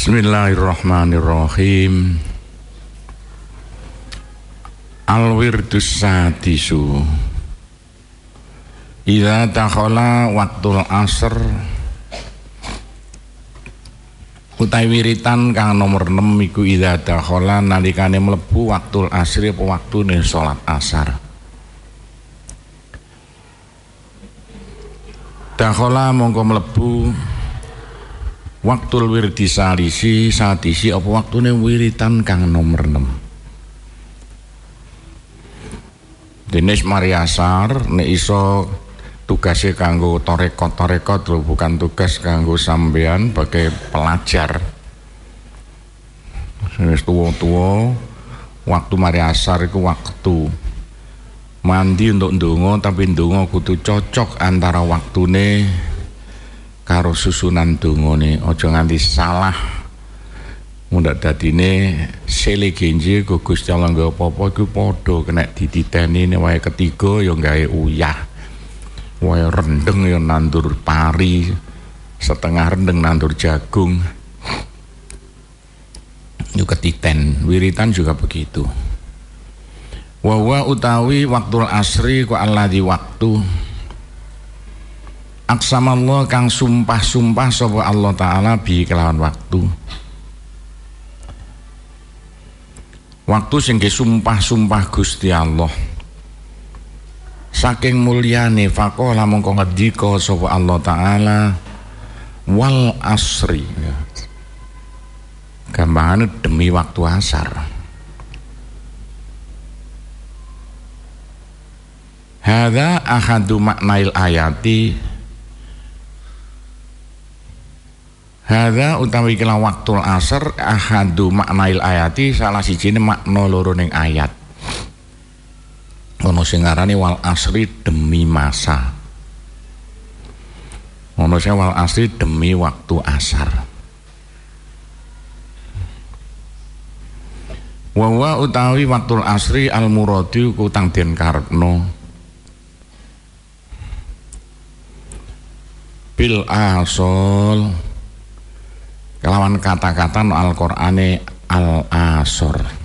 Bismillahirrahmanirrahim. Al-wirdus sadisu. Ida takhola waktul asr Utai wiritan kang nomor 6 iku ida takhola nalikane mlebu waktul asri apa waktune salat asar. Dakhola mongko mlebu Waktul wirdi salisi sadisi apa waktune wiritan kang nomor 6 Denis Mariasar nek iso tugasnya kanggo torekot torekot lho bukan tugas kanggo sampean sebagai pelajar. Wis tuwa-tuwa waktu Mariasar iku waktu. Mandi untuk ndonga tapi ndonga kudu cocok antara waktune karo susunan dongane aja nganti salah. Mundak dadine sele genje go Gusti Allah nggawa apa-apa iku padha kena dititeni wae ketiga ya gawe uyah. Wae rendeng ya nandur pari setengah rendeng nandur jagung. Yuk ketiten wiritan juga begitu. Wawa utawi waktul asri ku Allah di waktu Aksamallah kang sumpah-sumpah sapa Allah taala bi kelawan waktu. Waktu sing sumpah-sumpah Gusti Allah. Saking mulyane faqala mongko ngendika sapa Allah taala wal asri. Gampangane demi waktu asar. Hada ahadu maknail ayati Hadza utawi kala waktul asar ahadu maknail ayati salah siji makna loro ning ayat. Ono sing wal asri demi masa. Ono sing wal asri demi waktu asar. Wawa utawi waktul asri al muradi kutang den karepno. Bil asol kelawan kata-kata no Al-Qur'ane al-asor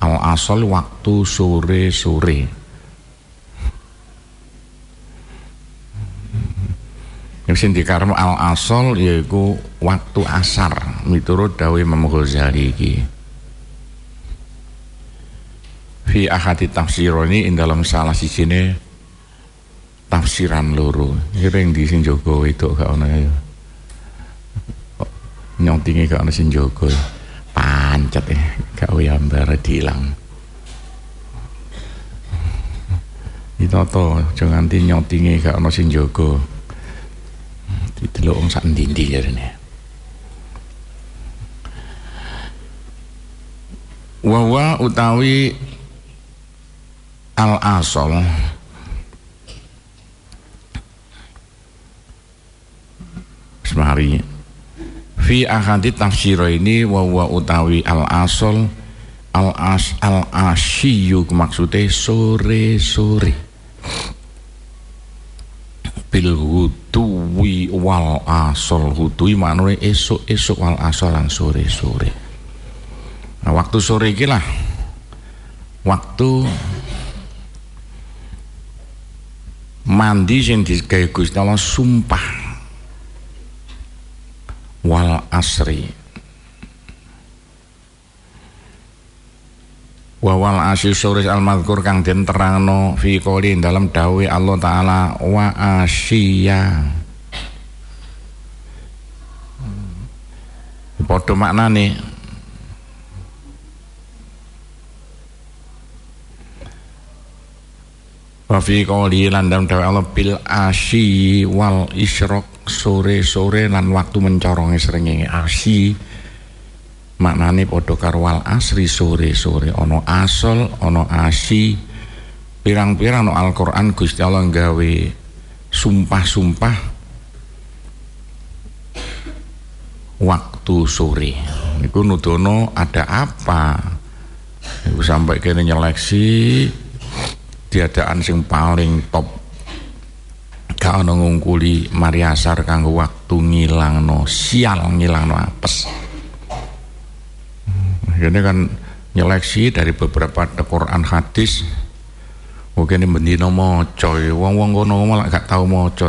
al-asol waktu sore-sore. Yang sing dikarep al-asol yaiku waktu asar. Miturut dawuh Imam Ghazali iki. Fi ahadi tafsironi ing dalam salah sijine tafsiran loro. Iki ring di sing jaga itu gak ono ya nyontinge gak ana sing jaga pancet eh gak uyambar diilang. Ditata aja nganti nyontinge gak ana sing jaga didelok wong sak ndi-ndi jarene. Wawa utawi al asal Semari fi ahadit tafsir ini wa wa utawi al asal al as al asyiyu maksudnya sore sore bil hutuwi wal asal hutuwi maknanya esok esok wal asal lan sore sore nah waktu sore iki lah. Waktu mandi sing digawe Gusti Allah sumpah wal asri. Wa wal asri suris al madhkur kang den terangno fi qoli dalam dawe Allah taala wa asya padha maknane. Wa fi qoli lan dalam dawe Allah bil asyi wal isyraq sore-sore lan waktu mencorongi srengenge asi maknane padha karo wal asri sore-sore. Ana asal ana asi. Pirang-pirang no Al-Qur'an Gusti Allah gawe sumpah-sumpah waktu sore. Niku nudono ada apa? Niku sampai kene nyeleksi diadaan sing paling top gak ana ngungkuli Mariasar kanggo waktu ngilangno sial ngilangno apes. Ini kan nyeleksi dari beberapa Quran hadis mungkin ini bendino moco wong-wong kono malah gak tau moco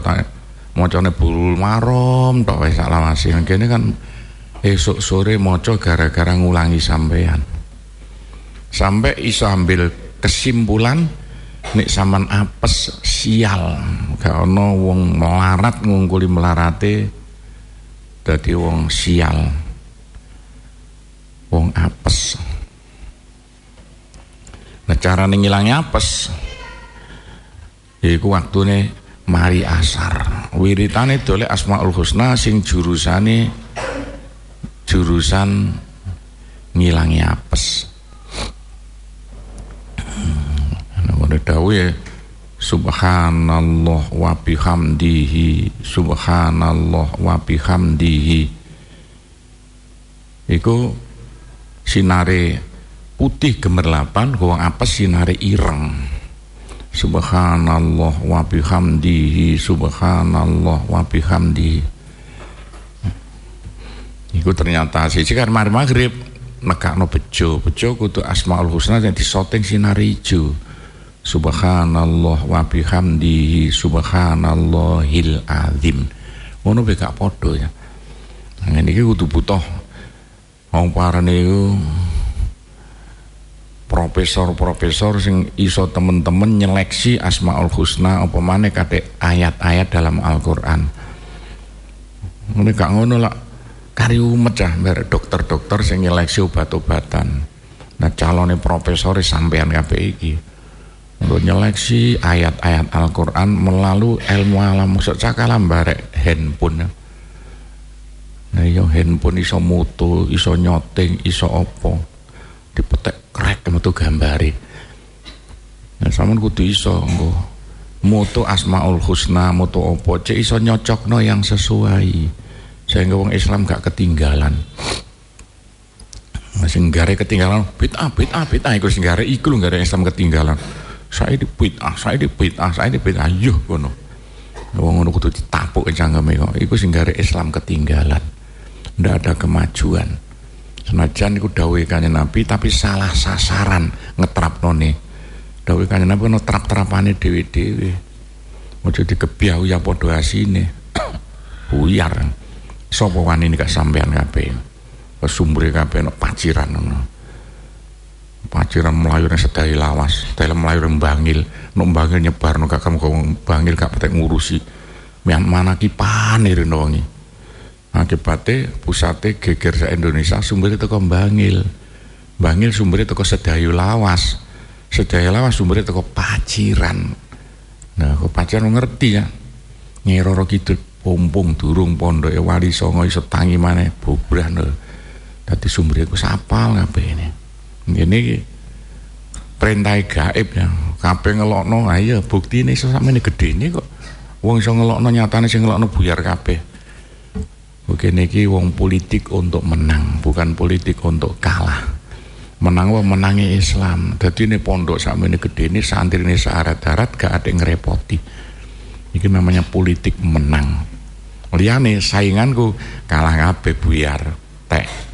mocone bulul marom tok wis salah masih kene kan esok sore moco gara-gara ngulangi sampean. Sampai iso ambil kesimpulan nek sampean apes sial. Gak ono wong melarat ngungkuli melarate dadi wong sial. Wong apes. Nah cara ngilangi apes yaiku waktune mari asar. Wiritane dole asmaul husna sing jurusane jurusan ngilangi apes Nah, dawe ya Subhanallah wa bihamdihi Subhanallah wa bihamdihi. Iku sinare putih gemerlapan wong apes sinare ireng. Subhanallah wa bihamdihi Subhanallah wa bihamdihi. Iku ternyata sih kan mari maghrib nekakno bejo. Bejo kudu asmaul husna yang disoteng sinari ijo Subhanallah wa bihamdihi subhanallahil azim ngono be gak padha ya ngene iki kudu butuh wong parane iku profesor-profesor sing iso temen-temen nyeleksi Asmaul Husna apa maneh kate ayat-ayat dalam Al-Qur'an. Ngene gak ngono lah kari umet ya dokter-dokter sing nyeleksi obat-obatan. Nah calonnya profesor sampean kabeh iki. Nyeleksi ayat-ayat Al-Qur'an melalui ilmu alam. Maksud cakalam barek handphone. Nah yo iya, handphone iso mutu, iso nyoting, iso opo. Dipetek krek metu gambari nah sampean kudu iso engko moto asmaul husna moto opo cek iso nyocokno yang sesuai. Sehingga wong Islam gak ketinggalan. Masih gare ketinggalan bid'ah bid'ah bid'ah. Iku sing gare iku lho gare Islam ketinggalan saya di bid'ah saya di bid'ah saya di bid'ah yo ngono wong ngono kudu ditapuk cangkeme kok. Iku sing Islam ketinggalan. Ndak ada kemajuan. Senajan iku dawuhe kanjeng Nabi tapi salah sasaran ngetrapnone. Dawuhe kanjeng Nabi ono trap-trapane dhewe-dhewe. Aja dikebiau ya padha asine. Buyar. Sapa wani gak sampean kabeh? Sumbere kabeh ono paciran ono paciran melayu nang sedai lawas dalam melayu nang bangil. Nuk bangil nyebar nuk kamu bangil gak petek ngurusi. Mana ki panir wongi akibatnya pusatnya geger se Indonesia sumbernya teko Bangil. Bangil sumbernya teko Sedayu Lawas. Sedayu Lawas sumbernya teko Paciran. Nah kok Paciran ngerti ya? Nyeroro gitu pompong durung pondok wali songo iso tangi mana bubrah no tadi sumbernya ku sapal ngapain ini ini perintah gaib ya kabeh ngelokno ayo iya, bukti ini sesama ini gede ini kok wong iso ngelokno nyatane sing ngelokno buyar kabeh Oke niki wong politik untuk menang, bukan politik untuk kalah. Menang wong menangi Islam. Jadi ini pondok sama ini gede ini santri ini searat-arat gak ada yang ngerepoti. Ini namanya politik menang. Liane sainganku kalah kabeh buyar teh.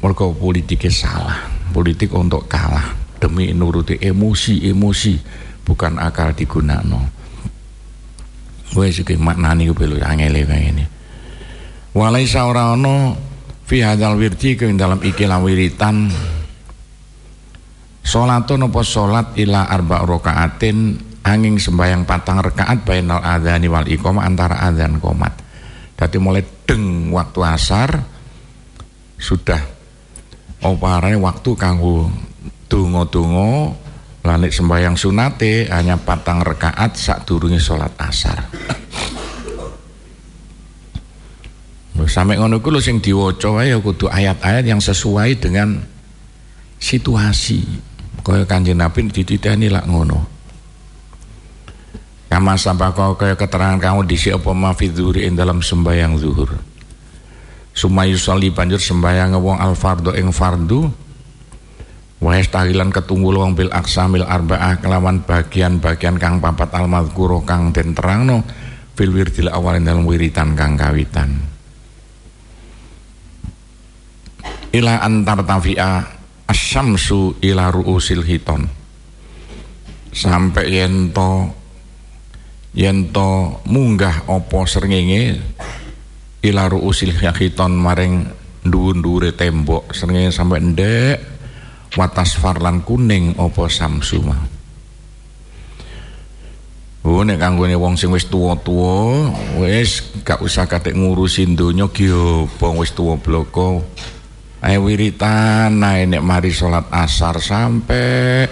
Mereka politiknya salah. Politik untuk kalah demi nuruti emosi-emosi bukan akal digunakno. Wes iki maknani ku pelu angele kayak ini walaisa ora ana fi hadzal wirdi ke dalam ikilah wiritan salatun apa salat ila arba rakaatin angin sembayang patang rakaat bainal adzani wal iqamah antara adzan komat dadi mulai deng waktu asar sudah oparane waktu kanggo donga-donga lanik sembayang sunate hanya patang rakaat sak durunge salat asar Sampai ngono ku sing diwaca ya kudu ayat-ayat yang sesuai dengan situasi. Kaya Kanjeng Nabi dititeni lak ngono. Kama kau kaya keterangan kamu di apa mafiduri ing dalam sembayang zuhur. Sumayu soli banjur sembayang wong al fardu ing fardu. Wa tahilan ketunggul wong bil aksamil arba'ah kelawan bagian-bagian kang papat al madhkuro kang den terangno fil wirdil awalin dalam wiritan kang kawitan. Ila antar tafi'a asyamsu ila ru'usil hiton. Sampai yento yento munggah opo srengenge ila ru'usil hiton maring dhuwur-dhuwure tembok. Srengenge sampai ndek watas farlan kuning opo samsu mah? Oh nek kanggone wong sing wis tuwa-tuwa wis gak usah katik ngurusin donya ki opo wis tuwa bloko? Ae wiritan ae nek mari salat asar sampai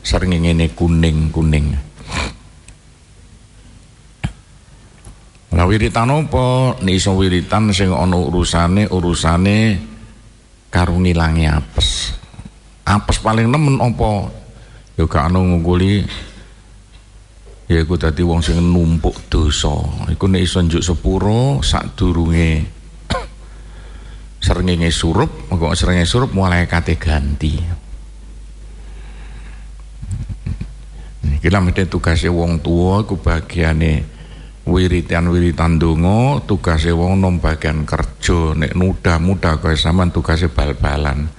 sering ngene kuning-kuning. Lah wiritan apa? Nek iso wiritan sing ana urusane urusane karo ngilangi apes. Apes paling nemen apa? Ya gak ana ngungkuli ya iku dadi wong sing numpuk dosa. Iku nek iso njuk sepuro sadurunge serengenge surup kok serengenge surup mulai kate ganti iki lah mesti tugasnya wong tua iku bagiane wiritan-wiritan donga tugasnya wong nom bagian kerja nek muda-muda kaya sampean tugasnya bal-balan.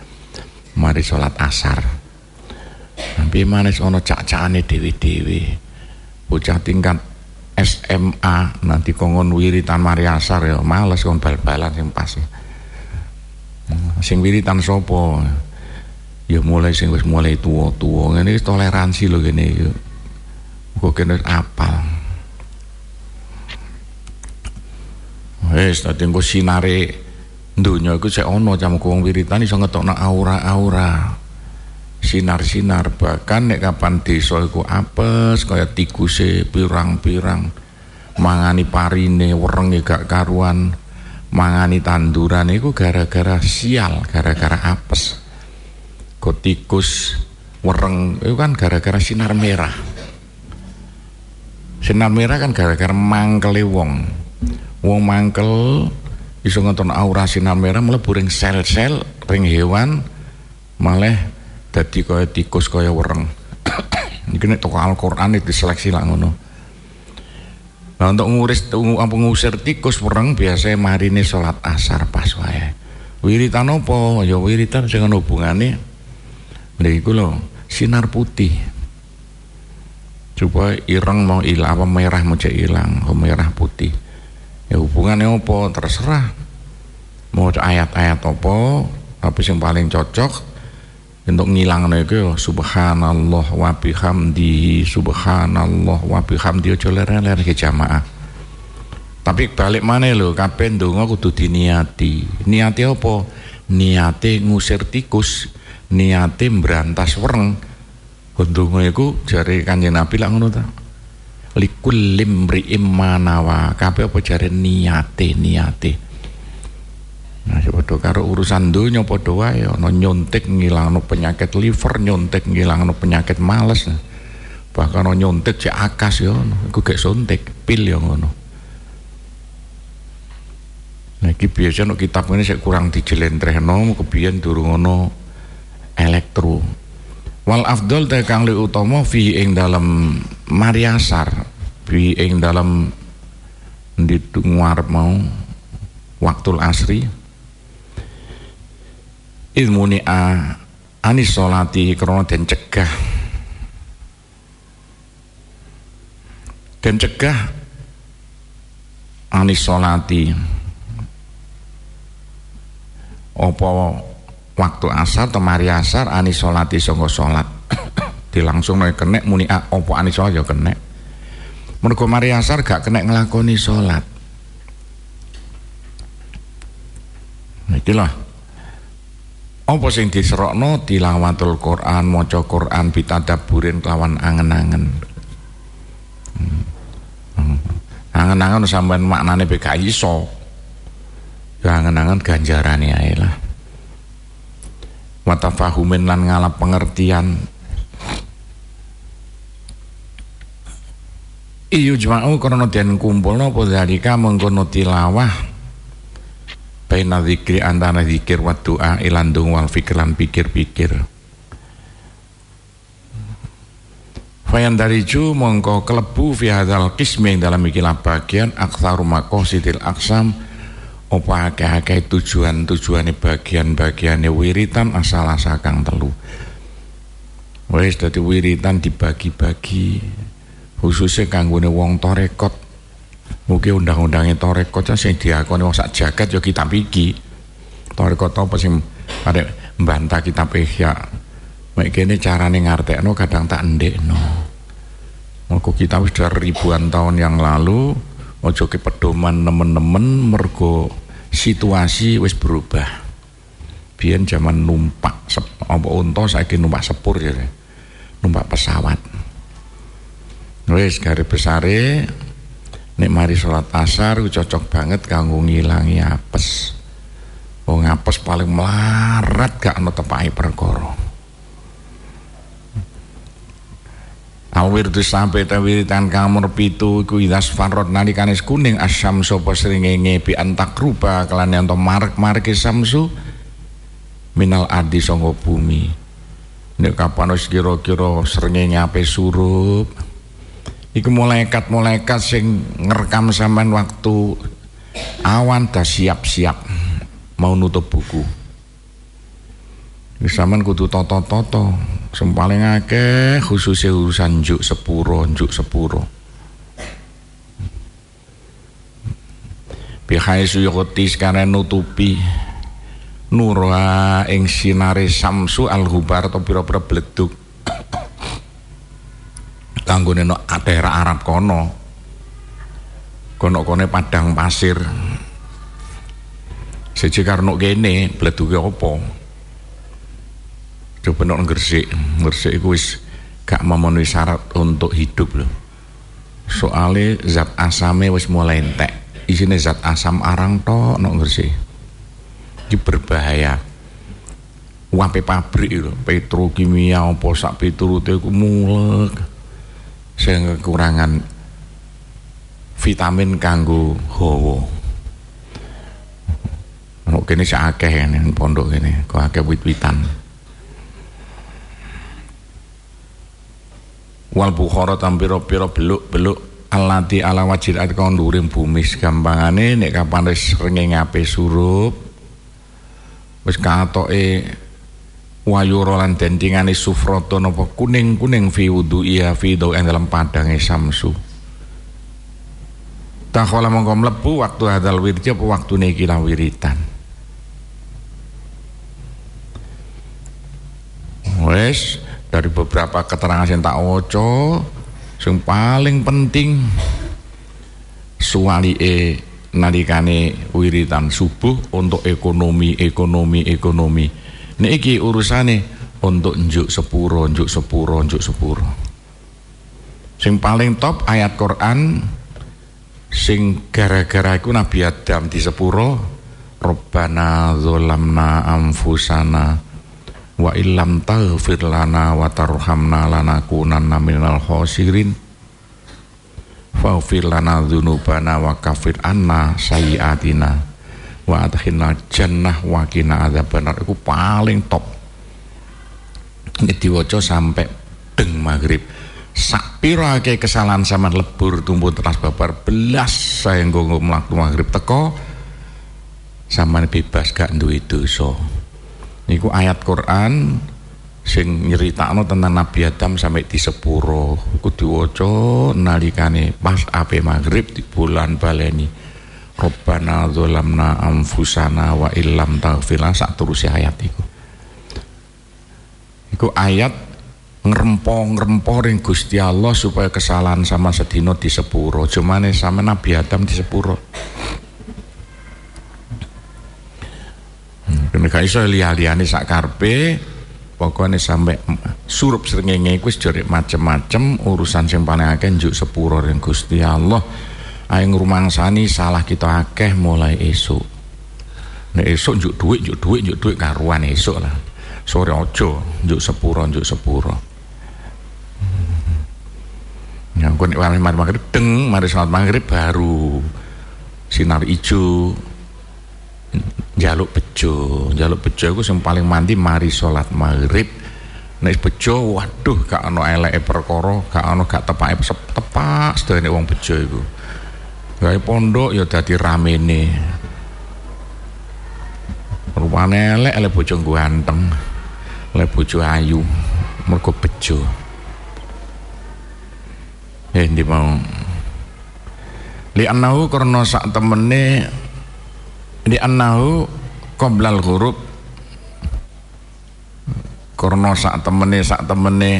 Mari sholat asar. Tapi manis ono cak-cakane dewi-dewi. Bocah tingkat SMA nanti kongon wiritan mari asar ya males kon bal-balan yang pasti sing wiritan sapa? Ya mulai sing wis mulai tua-tua ngene toleransi lho gini ya. Kok kene apal wis dadi engko sinare donya iku sik ana jam wong wiritan iso ngetokno aura-aura. Sinar-sinar bahkan nek kapan desa iku apes kaya tikuse pirang-pirang. Mangani parine werenge gak karuan. Mangani tanduran itu gara-gara sial gara-gara apes. Kotikus wereng itu kan gara-gara sinar merah. Sinar merah kan gara-gara mangkel wong wong mangkel iso nonton aura sinar merah mlebu ring sel-sel ring hewan malah dadi kaya tikus kaya wereng iki nek toko Al-Qur'an itu seleksi lah ngono Nah untuk nguris ngusir tikus perang biasa marine sholat asar pas wae. Wiritan apa? Ya wiritan sing ana hubungane lha iku sinar putih. Coba ireng mau ilang apa merah mau ilang, merah putih. Ya hubungannya apa? Terserah. Mau ayat-ayat apa, tapi yang paling cocok untuk ngilang itu subhanallah wa bihamdihi subhanallah wa bihamdihi aja ler-ler ke jamaah. Tapi balik mana lho kabeh ndonga kudu diniati. Niati apa? Niate ngusir tikus niate berantas wereng. Ndonga iku jare kanjeng Nabi lak ngono ta likul limri imanawa kabeh apa jare niate niate Nah, padha karo urusan donya padha wae ana nyuntik ngilangno penyakit liver, nyuntik ngilangno penyakit males. Bahkan ana nyuntik cek akas ya iku gek suntik, pil ya ngono. Nah, iki biasa no kitab ini saya kurang dijelentrehno kebiyen durung elektro. Wal afdol te kang li utama fi ing dalam mariasar, fi ing dalam di mau waktul asri. Ilmuni a anis solati krono den cegah. Den cegah anis solati opo waktu asar atau mari asar anis solati songko solat di langsung nek kenek muni a opo anis solat ya kenek. Mergo mari asar gak kenek ngelakoni solat nah itulah apa sing diserokno? Tilawatul Quran maca Quran bitadaburin kelawan angen-angen. Hmm. hmm. angen-angen sampean maknane beka iso. Ya angen-angen ganjarane ae lah watafahumin lan ngalap pengertian. Iyo jma'u karena den kumpulno apa dalika mengkono tilawah baina zikri antara zikir wa doa ilandung wal fikran pikir-pikir. Fayan dari ju mongko kelebu fi hadzal qismi dalam ikilah bagian aktsaru maqasidil aksam apa akeh-akeh tujuan-tujuane bagian-bagiane wiritan asal asakang telu. Wis dadi wiritan dibagi-bagi khususnya kanggone wong torekot. Mungkin undang-undangnya torekot sing diakoni wong sak jagat yo kitab iki. Torekot apa sing pada mbantah kitab ihya? Mek kene carane ngartekno kadang tak ndekno moko kita wis ribuan tahun yang lalu ojo ke pedoman nemen-nemen mergo situasi wis berubah. Biyen zaman numpak sep, apa unta saiki numpak sepur ya numpak pesawat. Wis garis besare nek mari salat asar cocok banget kanggo ngilangi apes. Wong apes paling melarat gak ana tepake perkara Awir tu sampai tawiritan kamur pitu iku idas farot nalikane kuning asam sapa srengenge bi antak rupa kelan ento marek marek samsu. Minal adi sangka bumi. Nek kapan wis kira-kira srengenge ape surup? Iku malaikat-malaikat sing ngerekam sampean waktu. Awan dah siap-siap mau nutup buku Wis sampean kudu toto-toto. Sing paling akeh khususnya urusan juk sepuro juk sepuro. Bihai suyukoti sekarang nutupi. Nurwa ing sinare samsu al-hubar atau pira-pira bleduk kanggone no daerah Arab kono. Kono kone padang pasir. Siji karena kene bleduke apa coba nok Gresik. Gresik itu wis gak memenuhi syarat untuk hidup loh. Soalnya zat asamnya wis mulai entek. Isinya zat asam arang tok nok Gresik. Itu berbahaya. Wape pabrik itu petrokimia apa sak piturute iku mulek. Sing kekurangan vitamin kanggo hawa. Ono kene sak akeh pondok kene kok akeh wit-witan wal bukhara tampira-pira beluk-beluk alati ala wajil at konduring bumi gampangane nek kapan wis rengenge ngape surup wis katoke wayura lan dendingane sufrata napa kuning-kuning fi wudu iya fi ing dalam padange samsu. Takhala mongko mlebu waktu hadal wirja apa waktune iki wiritan wes dari beberapa keterangan yang tak woco yang paling penting suali e nalikane wiritan subuh untuk ekonomi ekonomi ekonomi. Ini iki urusane untuk njuk sepuro njuk sepuro njuk sepuro. Sing paling top ayat Quran sing gara-gara iku Nabi Adam di sepuro Robbana zolamna amfusana wa illam taghfir lana wa tarhamna lanakunanna minal khosirin faghfir lana dzunubana wa kafir anna sayiatina. Wa adkhilna jannah wa qina adzabannar. Iku paling top. Ini diwaca sampai deng maghrib. Sak pira kesalahan sama lebur tumbuh teras babar belas saya nggo mlaku maghrib teko sama bebas gak duwe dosa niku ayat Quran sing nyeritakno tentang Nabi Adam sampai di sepuro. Iku diwaca nalikane pas ape maghrib di bulan baleni Rabbana dzalamna anfusana wa illam taghfir sak terus ayat iku iku ayat ngrempo-ngrempo ring Gusti Allah supaya kesalahan sama sedino di sepuro. Cumane sama Nabi Adam di sepuro Kene gak iso liya-liyane sak karepe pokoknya sampai surup srengenge iku wis jorek macem-macem urusan sing paling akeh njuk sepuro ring Gusti Allah. Ae ngrumangsani salah kita akeh mulai esuk. Nek esuk njuk dhuwit njuk dhuwit njuk dhuwit karuan esuk lah. Sore aja njuk sepuro njuk sepuro. Ya, kok nek mari maghrib deng, mari salat maghrib baru. Sinar ijo jaluk bejo. Jaluk bejo aku yang paling mandi mari sholat maghrib. Nek bejo waduh gak ono eleke perkara gak ono gak tepake tepak sedene wong bejo iku. Gawe pondok ya dadi ramene. Rupane elek elek bojo ganteng elek bojo ayu mergo bejo. Eh ndi mau? Li annahu karena sak temene li annahu qoblal huruf karena sak temene sak temene.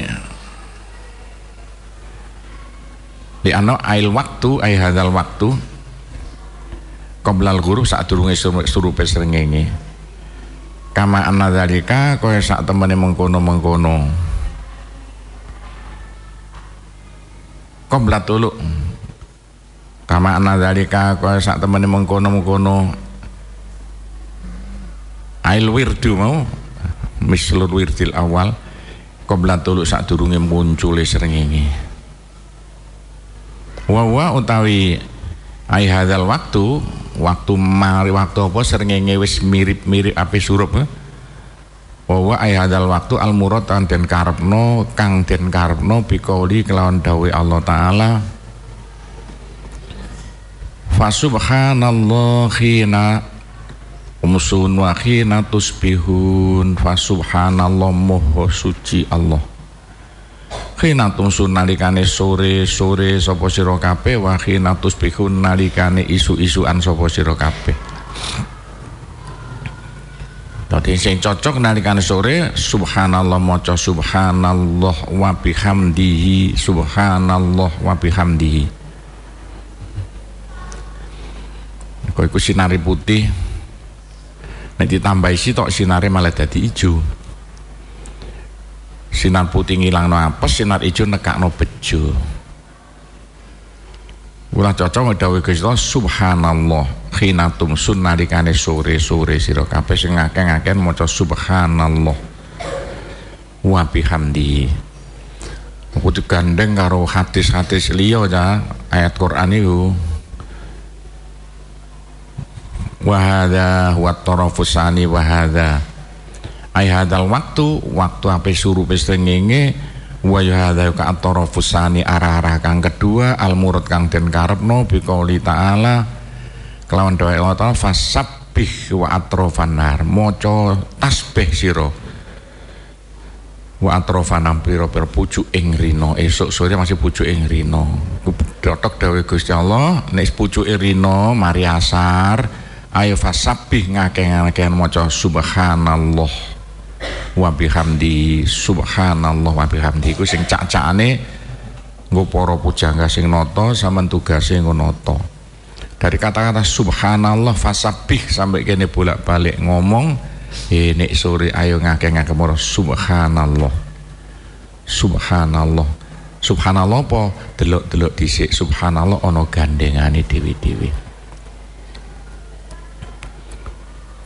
Li anna ail waktu ai hadal waktu. Qoblal huruf sak durunge surupe srengenge. Kama anna dzalika kaya sak temene mengkono-mengkono. Qoblat tuluk kama anna dzalika kaya sak temene mengkono-mengkono ail wirdu mau? Mislur wirdil awal. Qabla tulu sak durunge muncule srengenge wa wa utawi ai hadzal waktu waktu mari waktu apa srengenge wis mirip-mirip ape surup eh? wa wa ai hadzal waktu al murad den karepno kang den karepno bikauli kelawan dawuh Allah taala. Fasubhanallahina umsun wa khina tusbihun. Fasubhanallah moho suci Allah. Khina tumsun nalikane sore sore sapa sira kabeh wa khina tusbihun nalikane isu-isuan sapa sira kabeh. Dadi sing cocok nalikane sore subhanallah maca subhanallah wa bihamdihi subhanallah wa bihamdihi. Kok iku sinari putih nek ditambahi sitok sinare malah dadi ijo. Sinar putih ngilangno apes sinar ijo nekakno bejo. Ulah cocok dawuh Gusti subhanallah. Khinatum sun nalikane sore-sore sira kabeh sing ngakeh-ngakeh maca subhanallah. Wa bihamdi kudu gandeng karo hadis-hadis liya ya ayat Quran itu wahada wa tarafusani wahada. Ay hadal waktu waktu apa suruh pesrengenge wa hadha ka tarafusani arah-arah kang kedua al murad kang den karepno bi qouli taala kelawan doa Allah taala fasabbih wa atrofanar maca tasbih sira. Wa atrofanam pira-pira pucuk ing rino esok sore masih pucuk ing rino dotok dawuh Gusti Allah nek pucuke rino mari asar ayo fasabih ngakeh-ngakeh maca subhanallah. Wa bihamdi subhanallah wa bihamdi. Iku sing cak-cakane nggo para pujangga sing nata sampean tugase ngono dari kata-kata subhanallah fasabih sampai kene bolak-balik ngomong eh nek sore ayo ngakeh-ngakeh maca subhanallah. Subhanallah. Subhanallah apa? Delok-delok dhisik. Subhanallah ana gandengane dewi-dewi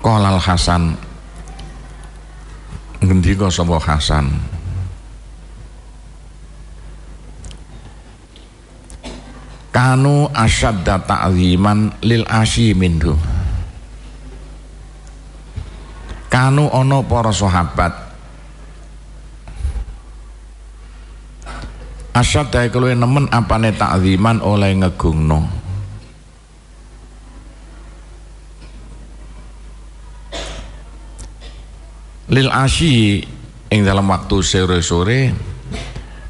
Qolal Hasan ngendika sapa Hasan? Kanu asyadda ta'ziman lil asyi minhu. Kanu ono para sahabat. Asyadda keluwe nemen apane ta'ziman oleh ngegungno lil asyi ing dalam waktu sore-sore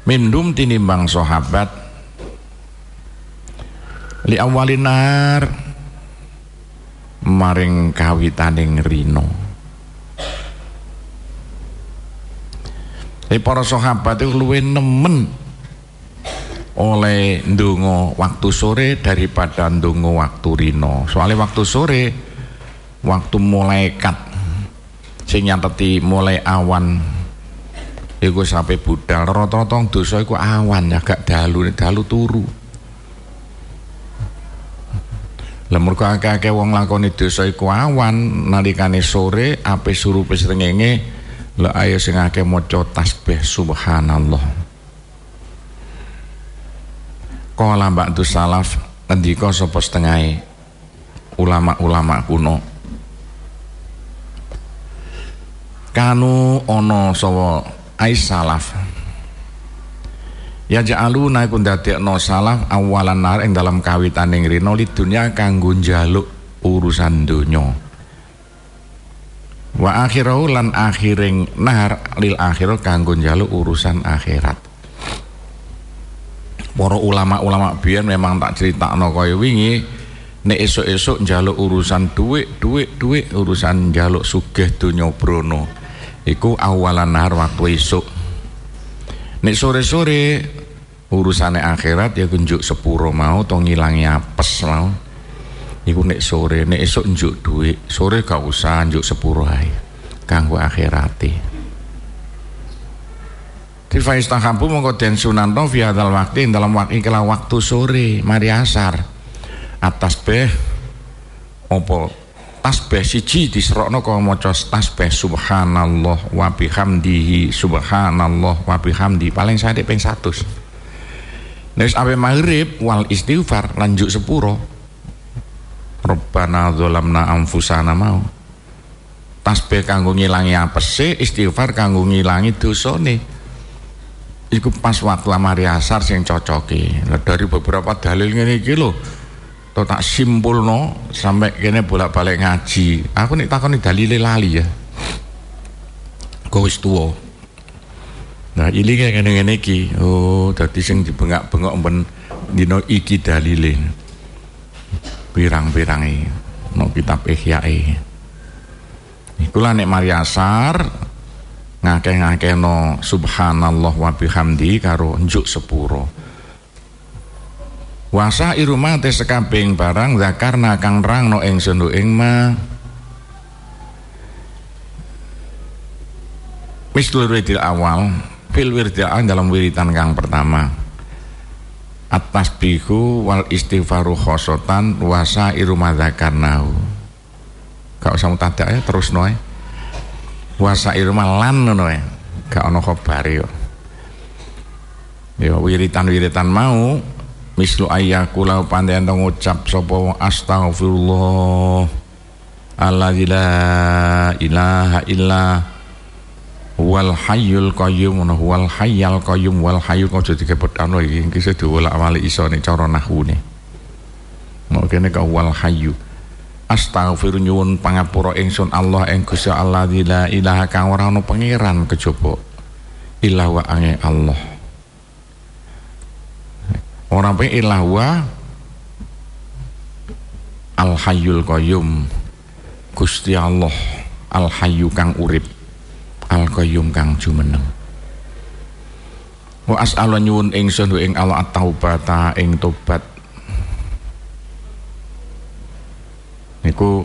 mindum tinimbang sahabat. Li awalinar maring kawitaning rino Tapi para sahabat itu luwe nemen oleh ndonga waktu sore daripada ndonga waktu rino. Soalnya waktu sore waktu mulai kat sing nyateti mulai awan. Iku sampai budal. Rata-rata dosa iku awan ya gak dalu. Dalu turu. Lah mergo akeh-akeh wong lakoni dosa iku awan nalikane sore ape surupe srengenge lah ayo sing akeh maca tasbih subhanallah. Kala mbak salaf ngendika sapa setengah ulama-ulama kuno kanu ono sawa ai salaf. Ya ja'alu naik no salaf awalan nar ing dalam kawitaning rino li dunya kanggo njaluk urusan donya. Wa akhirahu lan akhiring nahar lil akhirah kanggo njaluk urusan akhirat. Para ulama-ulama biyen memang tak critakno kaya wingi nek esuk-esuk njaluk urusan duit duit duit urusan njaluk sugih donya brono iku awalan nahar waktu esuk. Nek sore-sore urusane akhirat ya kunjuk sepuro mau to ngilangi apes mau. Iku nek sore nek esuk njuk duit sore gak usah njuk sepuro ae kanggo akhirate Tifa istahabu mongko den sunanto fi waqti dalam waktu kala waktu sore mari asar. Atas beh opo tasbih siji diserokno kok maca tasbih subhanallah wa bihamdihi subhanallah wa bihamdi paling sadek ping 100. Nek sampai maghrib wal istighfar lanjut sepuro. Rabbana dzalamna anfusana mau. Tasbih kanggo ngilangi apese, istighfar kanggo ngilangi dosane iku pas waktu lamari asar sing cocoki nah, dari beberapa dalil ini iki lho to tak simpulno sampai kene bolak-balik ngaji. Aku nek takoni dalile lali ya. Kok wis tuwa? Nah ini ngene-ngene iki. Oh dadi sing dibengak-bengok ben dino iki dalile. Pirang-pirangi no kitab ihyae. Iku lah nek mari asar ngake-ngakeno subhanallah wa bihamdi karo njuk sepuro wasa iruma te sekabing barang zakarna kang rangno ing sendu ing ma mislul awal fil wiridil awal dalam wiritan kang pertama. Atas bihu wal istighfaru khosotan wasa iruma zakarnahu. Gak usah mutadak ya terus noy wasair malan ngono ya. Gak ono khabare yo. Ya wiritan-wiritan mau mislu ayyakula pandai ento ngucap sapa astagfirullah alladzi la ilaha illa wal hayyul qayyum. Wal hayyal qayyum wal hayyul kok jadi kepetano iki iki sedo awali iso nek cara nahwune mau kene ka wal hayyu. Astaghfir nyuwun pangapura ingsun Allah ing Gusti Allah la ilaha kang pangeran kejaba. Ilah wa ange Allah ora pe ilah wa al hayyul qayyum Gusti Allah al hayyu kang urip al qayyum kang jumeneng. Wa as'ala nyuwun ingsun ing Allah at-taubata ing tobat. Niku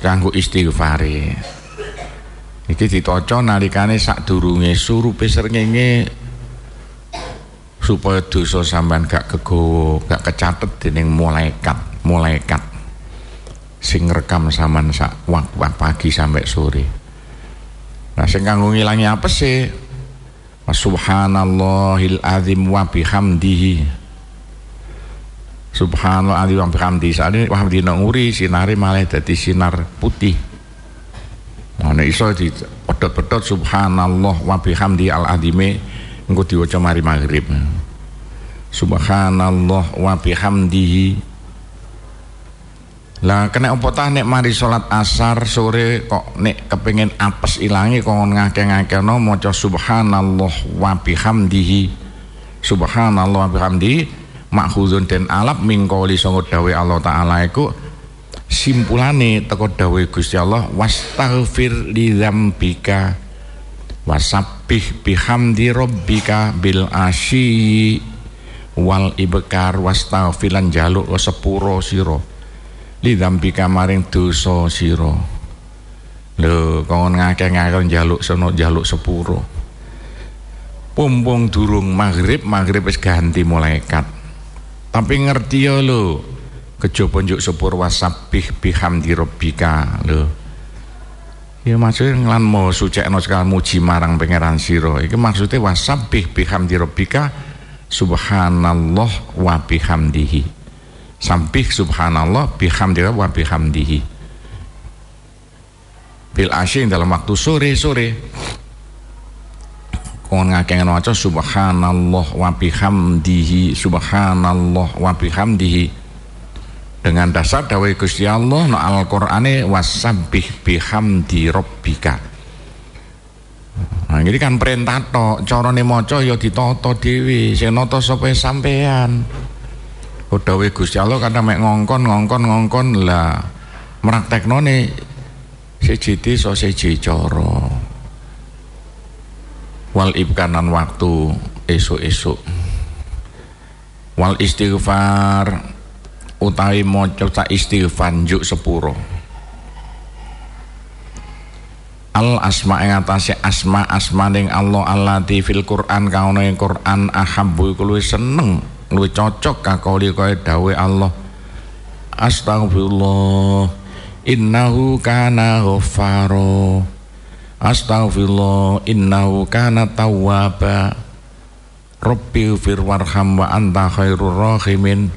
kanggo istighfare. Iki ditaca nalikane sadurunge surupe srengenge supaya dosa sampean gak kegowo gak kecatet dening malaikat malaikat sing rekam sampean sak waktu pagi sampai sore. Nah sing kanggo ngilangi apa sih? Subhanallahil azim wa bihamdihi. Subhanallah adi wa bihamdi sakjane wah dina nguri sinare malah dadi sinar putih. Nek iso di pedot-pedot subhanallah wa bihamdi al azime engko diwaca mari maghrib. Subhanallah wa bihamdihi. Lah kena tah nek mari salat asar sore kok nek kepengin apes ilangi kok ngake-ngakeno maca subhanallah wa bihamdihi. Subhanallah wa bihamdihi. Makhuzun den alap mingkoli songo dawe Allah Ta'ala iku simpulane teko dawe Gusti Allah wastaghfir li dzambika wasabbih bihamdi rabbika bil asyi wal ibkar wastaghfilan jaluk sepuro sira. Li dzambika maring dosa sira. Lho kon ngake-ngake jaluk sono jaluk sepuro. Pumpung durung maghrib maghrib wis ganti malaikat. Tapi ngerti ya lo kejaba njuk sepur wasabih bihamdi rabbika lo ya maksudnya nglan mau sucekno sekali muji marang pangeran sira iki maksudnya wasabih bihamdi rabbika subhanallah wa bihamdihi. Sampih subhanallah bihamdi wa bihamdihi. Bil asying dalam waktu sore-sore kon ngakeh maca subhanallah wa bihamdihi subhanallah wa bihamdihi dengan dasar dawai Gusti Allah no Al-Qur'ane wasabbih bihamdi rabbika Nah, ini kan perintah tok, carane maca ya ditata dhewe, sing nata sapa sampean. Udawe Gusti Allah kadang mek ngongkon ngongkon ngongkon lah prakteknone siji desa siji cara. Wal ibkanan waktu esuk-esuk. Wal istighfar utawi maca istighfar njuk sepuro. Al asma ing atase asma asma ning Allah allati fil Quran kaono ing Quran ahabbu iku seneng luwih cocok kakoli kaya dawuh Allah. Astagfirullah innahu kana ghaffaro Astagfirullah innahu kana tawwaba. Rabbi fir warham wa anta khairur rahimin.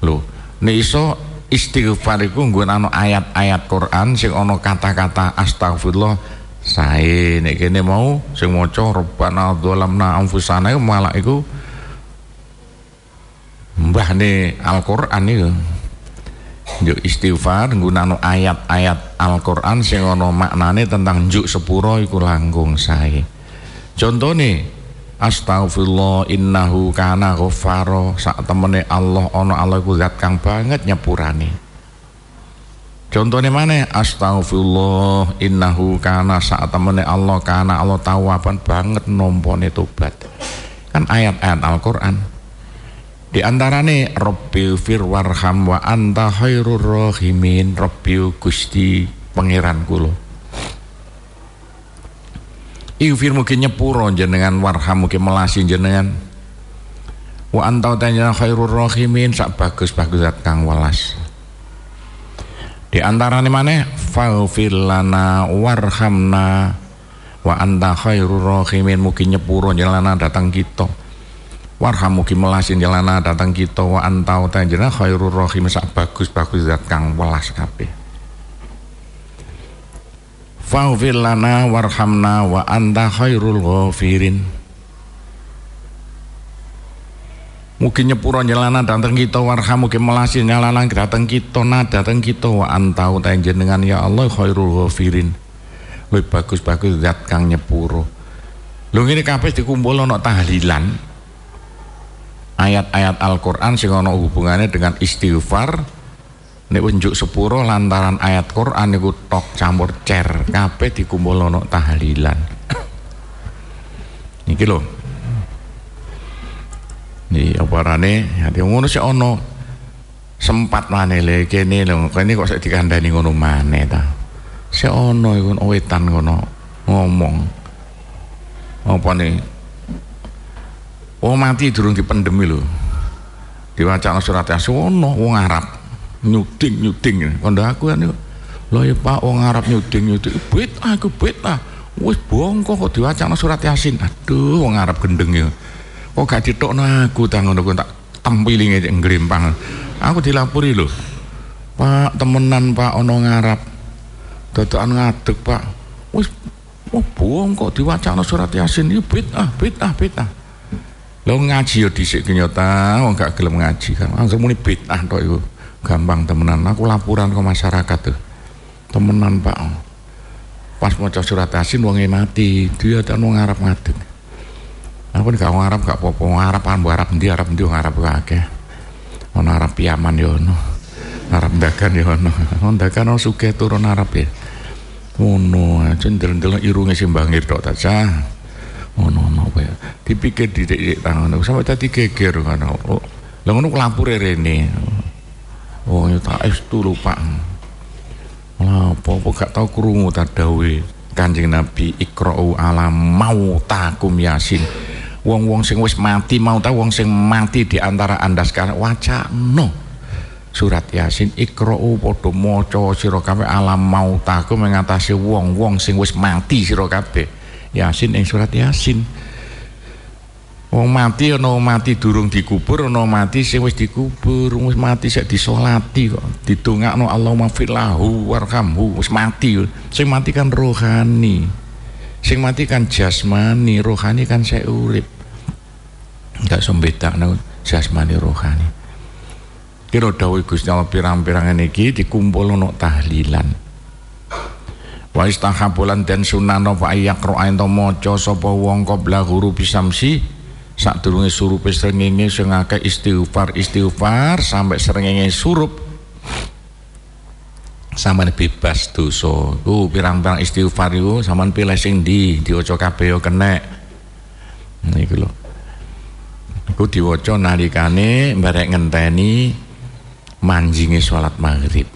Lho nek iso istighfar iku nggon ana ayat-ayat Quran sing ana kata-kata astagfirullah sae nek kene mau sing maca rabbana dzalamna anfusana malah iku mbahne Al-Qur'an iku Juk istighfar nggunakno ayat-ayat Al-Qur'an sing ana maknane tentang njuk sepuro iku langkung sae. Contone Astagfirullah innahu kana ghaffara sak temene Allah ana Allah iku zat kang banget nyepurane. Contohnya mana? Astagfirullah innahu kana saat temene Allah kana Allah tawaban banget nompone tobat. Kan ayat-ayat Al-Qur'an. Di antarane Rabbi fir warham wa anta khairur rahimin. Rabbi Gusti pangeran kula. Ighfir mungkin nyepuro jenengan warham mungkin melasi jenengan. Wa anta tanya khairur rahimin sak bagus-bagus kang welas. Di antara ini mana? Faghfir lana warhamna wa anta khairur rahimin mungkin nyepuro jalana datang kita. Warham mungkin melasin jalana datang kita wa anta utajana khairur rahim sak bagus-bagus zat kang welas kabeh. Faghfir lana warhamna wa anta khairul ghafirin. Mungkin nyepuro nyelana datang kita warha mungkin melasi nyalana datang kita na datang kita wa antau dengan ya Allah khairul ghafirin. Lebih bagus-bagus zat kang nyepuro. Lho ngene kabeh dikumpul ana tahlilan. Ayat-ayat Al-Qur'an sing ana hubungannya dengan istighfar nek unjuk sepuro lantaran ayat Quran niku tok campur cer kabeh dikumpul ana tahlilan. Niki lho Nih operane hati ngono sih ono sempat maneh le kene lho kene kok sik dikandani ngono maneh ta. Sik ono iku wetan ngono ngomong. Apa nih? Oh mati durung dipendem lho. Diwacana surat Yasin ono wong Arab nyuding nyuding. Kondo aku kan lho ya Pak wong Arab nyuding nyuding. Bit aku bit ah. Wis bongko kok diwacana surat Yasin. Aduh wong Arab gendeng ya kok gak ditokno aku ta ngono tak tempilinge ngrempang aku dilapuri lho. Pak temenan Pak ono ngarap dodokan ngadeg Pak. Wis oh buang kok diwacana surat Yasin. Iki bid'ah bid'ah bid'ah lo ngaji ya dhisik kenyata wong gak gelem ngaji kan. Langsung muni bid'ah tok iku gampang temenan aku laporan ke masyarakat tuh temenan Pak pas maca surat Yasin wonge mati dia tak mau ngarap ngadeg Aku kau Arab gak popo Arab kan Arab ndi Arab ndi Arab akeh. Ono Arab piaman yo ono. Arab dagan yo ono. Ono dagan ono turun Arab ya. Ngono aja ndel-ndel irunge simbangir tok ta cah. Ono ono ya. Dipikir didik tangan sampai tadi geger. Oh, lah ngono kelapure rene. Oh ya tak estu lupa. Lah apa gak tau krungu ta dawuhe Kanjeng Nabi Iqra'u ala mautakum Yasin. Wong-wong sing wis mati mau tahu wong sing mati di antara anda sekarang no. Surat yasin ikra'u padha maca sira kabeh alam mautaku mengatasi wong-wong sing wis mati sira kabeh. Yasin ing surat yasin wong mati ana mati durung dikubur ana mati sing wis dikubur wis mati sik disolati kok. Didongakno Allahumma filahu warhamhu wis mati. Sing mati kan rohani. Sing mati kan jasmani rohani kan saya urip. Nggak sombeta no jasmani rohani. Kira dawuh Gusti Allah pirang-pirang iki dikumpul ono tahlilan. Wa istahabulan den sunano fa ayakro ento maca sapa wong qabla huruf samsi sadurunge surupe srengenge sing akeh istighfar istighfar sampai srengenge surup sampean bebas dosa. Uh pirang-pirang istighfar iku sampean pilih sing ndi diwaca kabeh yo kenek. Niku lho. Iku diwaca nalikane barek ngenteni manjinge salat maghrib.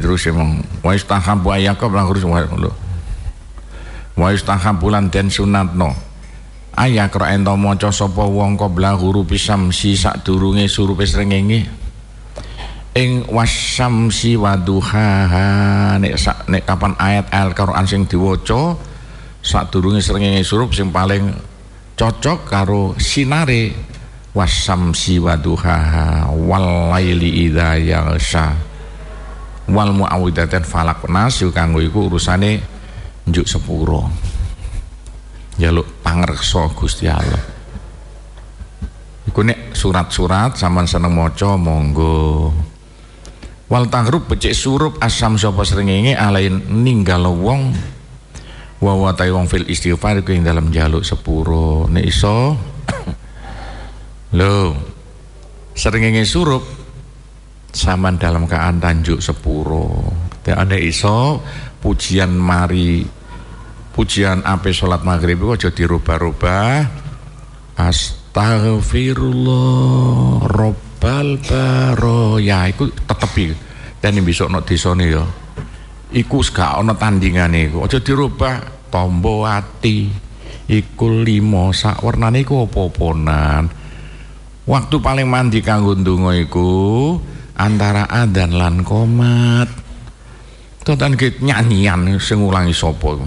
Terus emang wa istahabu ayyakab lan terus wa wa istahabu lan den sunatno. Ayak ra ento maca sapa wong qabla huruf samsi sadurunge surupe srengenge ing wasamsi waduha nek nek kapan ayat Al-Qur'an sing diwaca sadurunge srengenge surup sing paling cocok karo sinare. Wasamsi waduha wal laili idza yaghsha wal muawwidatan falak nas yo kanggo iku urusane njuk sepuro. Jaluk pangreksa Gusti Allah. Iku nek surat-surat sampean seneng maca monggo. Wal tahrub becik surup asam sapa srengenge alain ninggal wong wa wa wong fil istighfar iku ing dalam jaluk sepuro. Nek iso lho srengenge surup saman dalam keadaan tanjuk sepuro. Nek iso pujian mari pujian ape sholat maghrib itu aja dirubah-rubah. Astagfirullah robbal baroya iku tetepi. Dan ini bisa no disone ya. Iku gak ana tandingane iku. Aja dirubah. Tombo ati. Iku limo. Sak warnane iku apa-apanan. Waktu paling mandi kanggo ndonga iku antara adan lan komat. Tonton ke nyanyian sing ngulangi sapa?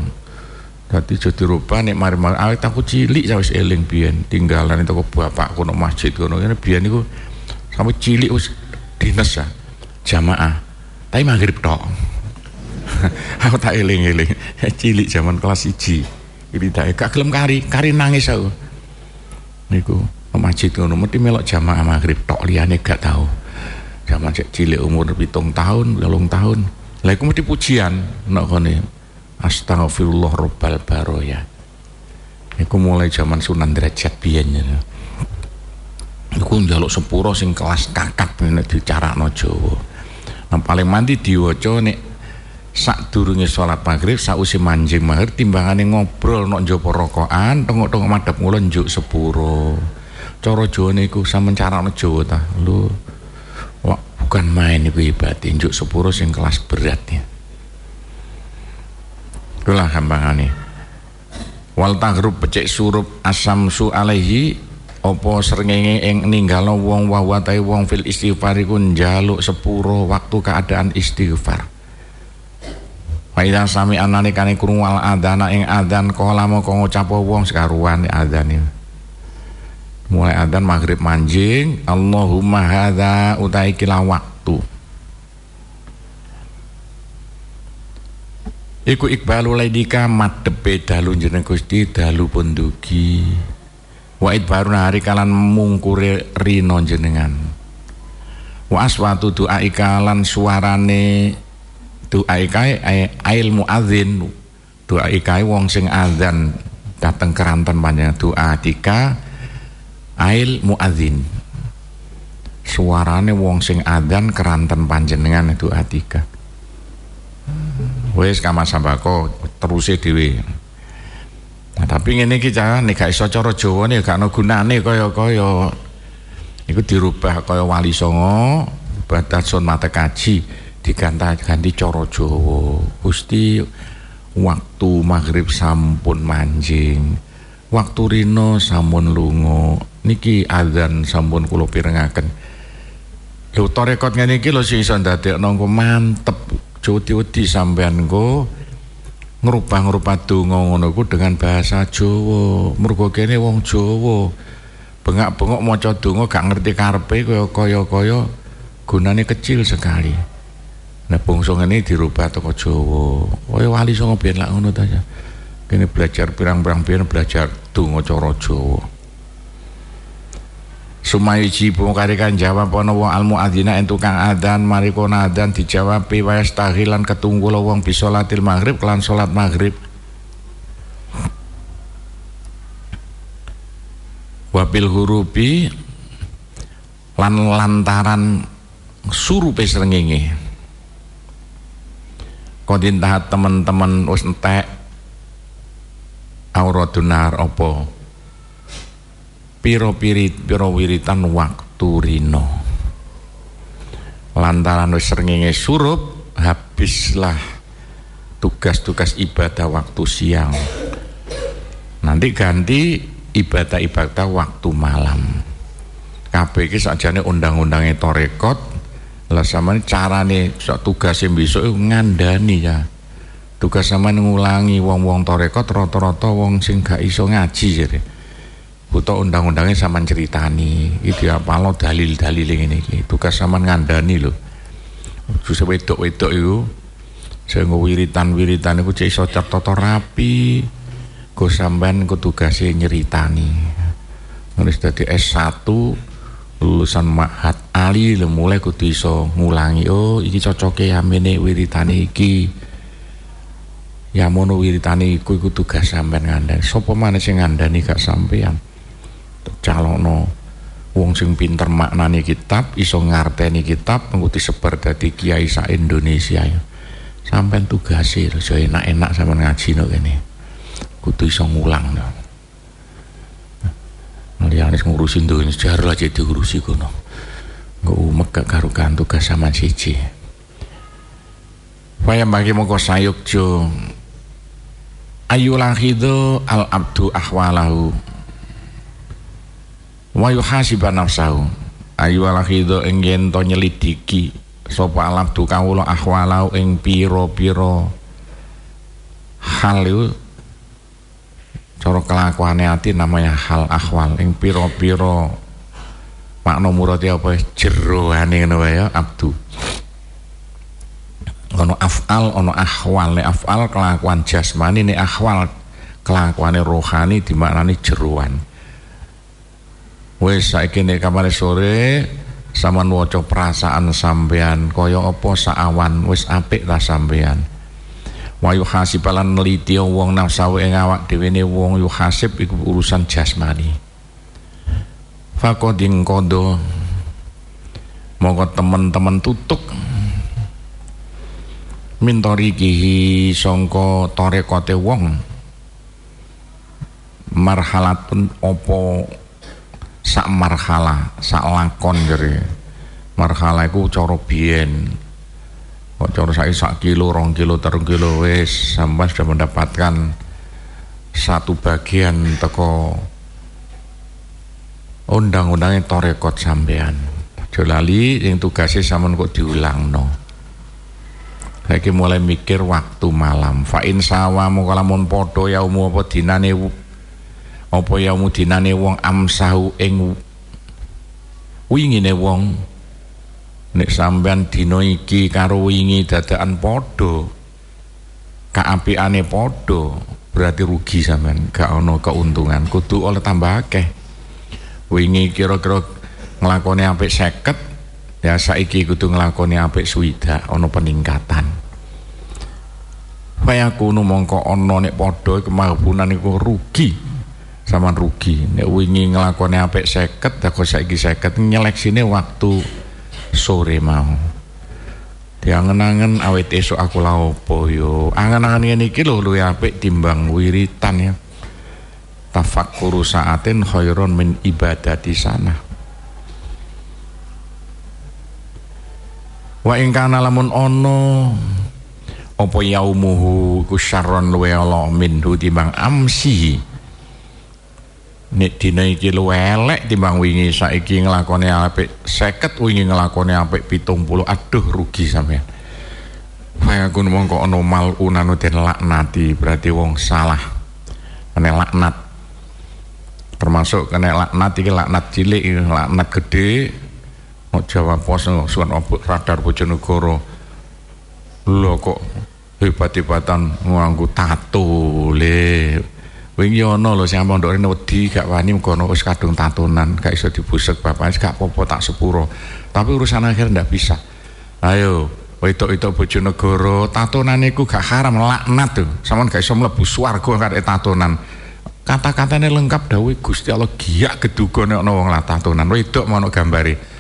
Dadi aja dirubah nek mari-mari awet aku cilik wis eling biyen. Tinggalan itu kok bapakku nang masjid ngono. Ngene biyen niku sampe cilik wis dinas ya jamaah. Tapi maghrib tok. Aku tak eling-eling. Cilik zaman kelas 1 iki tak gak gelem kari kari nangis aku. Niku masjid ngono mesti melok jamaah maghrib tok liyane gak tau zaman cek cilik umur pitung tahun galung tahun. Lah iku mesti pujian nek kene astagfirullah rabbal baroya. Iku mulai zaman Sunan Derajat biyen ya. Iku njaluk sepuro sing kelas kakak nek dicarakno Jawa. Nah paling mandi diwaca nek sak durunge salat maghrib sausi manjing maghrib timbangane ngobrol nok njaba rokokan tengok-tengok madhep ngulon njuk sepuro. Cara Jawane iku sampean carakno Jawa ta? Lho bukan main iku ibadah njuk sepuro sing kelas berat ya itulah hambangane wal taghrub becek surup asam su alaihi opo srengenge ing ninggalo wong wawatai wong fil istighfar iku njaluk sepuro waktu keadaan istighfar. Wa sami anani kane krungu al adana ing adan kala moko ngucap wong sekaruan adan Mulai adan maghrib manjing Allahumma hadza utai kila waktu Iku ikbalu laidika madhepe dalu jeneng Gusti dalu pundugi Wa idbarun hari kalan mungkure rino jenengan. Wa aswatu doa ikalan suarane doa ikai ail muadzin. Doa ikai wong sing adzan dateng keranten panjang doa tika ail muadzin suarane wong sing adzan keranten panjenengan doa tika wis kamar sambako teruse dhewe nah tapi iki jangan nek gak iso cara Jawa nek gak ono gunane kaya-kaya iku dirubah kaya wali songo batasun mata kaji diganti-ganti coro Jawa. Gusti waktu maghrib sampun manjing. Waktu rino sampun lungo. Niki adzan sampun kula pirengaken. Lho to rekod ngene iki lho sing iso ndadekno mantep. Jodi-wedi sampean go ngerubah-ngerubah donga ngono ku dengan bahasa Jawa. Mergo kene wong Jawa. Bengak-bengok maca donga gak ngerti karepe kaya-kaya gunane kecil sekali. Nah bangsa ini dirubah toko Jawa. Kaya wali songo biyen lak ngono ta ya. kene belajar pirang-pirang biyen belajar donga cara Jawa Sumayuji karikan jawab ana wong almu adina entu kang adan mari kono adan dijawab wayas tahilan ketunggu wong bisa latil maghrib kelan salat maghrib. Wabil hurubi lan lantaran surupe srengenge. Kodin tahat teman-teman wis entek. Auradunar apa piro pirit piro wiritan waktu rino. Lantaran wis srengenge surup habislah tugas-tugas ibadah waktu siang. Nanti ganti ibadah-ibadah waktu malam. Kabeh iki sajane undang-undange torekot lah samane carane tugas yang besok ngandani ya. Tugas sama ngulangi wong-wong torekot rata-rata wong sing gak iso ngaji jadi butuh undang-undangnya sama ceritani. Itu apa? Lo dalil-dalil ini tugas sama ngandani lo susah wedok-wedok itu saya wiritan-wiritan itu cek iso toto rapi. Go sampean ku tugasnya nyeritani. Nulis dari S1 lulusan Mahat Ali lo mulai kudu iso ngulangi oh iki cocoknya yamene wiritani iki. Ya mono wiritani iku iku tugas sampean ngandani. Sapa maneh sing ngandani gak sampean calono wong sing pinter maknani kitab iso ngarteni kitab mengikuti sebar dadi kiai sa Indonesia ya. Sampean tugase aja enak-enak sampean ngaji no kene. Kudu iso ngulang no Liane ngurusin dunia sejarah aja diurusi kono. Gak umek gak karukan tugas sama siji. Wayang bagi mongko sayuk jo. Ayu lahidu al abdu ahwalahu wa yuhasiba nafsahu. Ayu alakhidho ing yen to nyelidiki sapa alam du kawula ahwalau ing pira-pira hal itu cara kelakuane ati namanya hal ahwal ing pira-pira makna murate apa? Jeroane ngono wae ya abdu. Ono afal ono ahwal afal kelakuan jasmani nek ahwal kelakuane rohani dimaknani jeroan wis saiki nek kamare sore sampean waca perasaan sampean kaya apa saawan? Wis apik ta sampean wa yuhasibalan neliti wong nafsu ing awak dhewe ne wong yuhasib iku urusan jasmani. Fakoding kodo mongko temen-temen tutuk. Mintori kihi songko torekote wong. Marhalatun opo sak marhala sak lakon jere marhala iku cara biyen. Kok cara saiki sak kilo rong kilo terung kilo wis sampai sudah mendapatkan satu bagian teko undang-undangnya torekot sampean. Jolali yang tugasnya sampean kok diulang no Saiki mulai mikir waktu malam. Fa in sawa mukalamun podo ya umu apa dinane apa ya mudinane wong amsahu ing wingine wong? Nek sampean dina iki karo wingi dadakan padha kaapiane padha berarti rugi sampean gak ana keuntungan. Kudu oleh tambah akeh. Wingi kira-kira nglakoni apik 50 ya saiki kudu nglakoni apik swida ana peningkatan. Kaya kuno mongko ana nek padha kemahbunan iku rugi sama rugi. Nek wingi nglakoni apik 50 kok saiki 50 nyeleksine waktu sore mau. Diangen-angen awet esok aku lha opo yo. Angen-angen ngene iki lho luwih apik timbang wiritan ya. Tafakkuru saatin khairon min ibadati sana. Wa ing kana lamun ono apa yaumuhu ku syarron luwe ala minhu timbang amsihi nek dina iki luwih elek timbang wingi saiki nglakoni apik 50 wingi nglakoni apik 70 aduh rugi sampean. Kaya aku mongko ana malunanu den laknati berarti wong salah. Kena laknat. Termasuk kena laknat iki laknat cilik laknat gede. Mau Jawa Pos obok radar Bojonegoro. Lho kok hebat-hebatan nganggo tato le wingi ana lho sing pondok rene wedi gak wani kono wis kadung tatonan gak iso dibusek bapak gak apa-apa tak sepuro. Tapi urusan akhir ndak bisa. Ayo wedok-wedok bojonegoro tatonan iku gak haram laknat tuh sampean gak iso mlebu swarga karek tatonan kata-katanya lengkap dawe Gusti Allah giyak gedugone ana wong lah tatonan wedok mau gambare.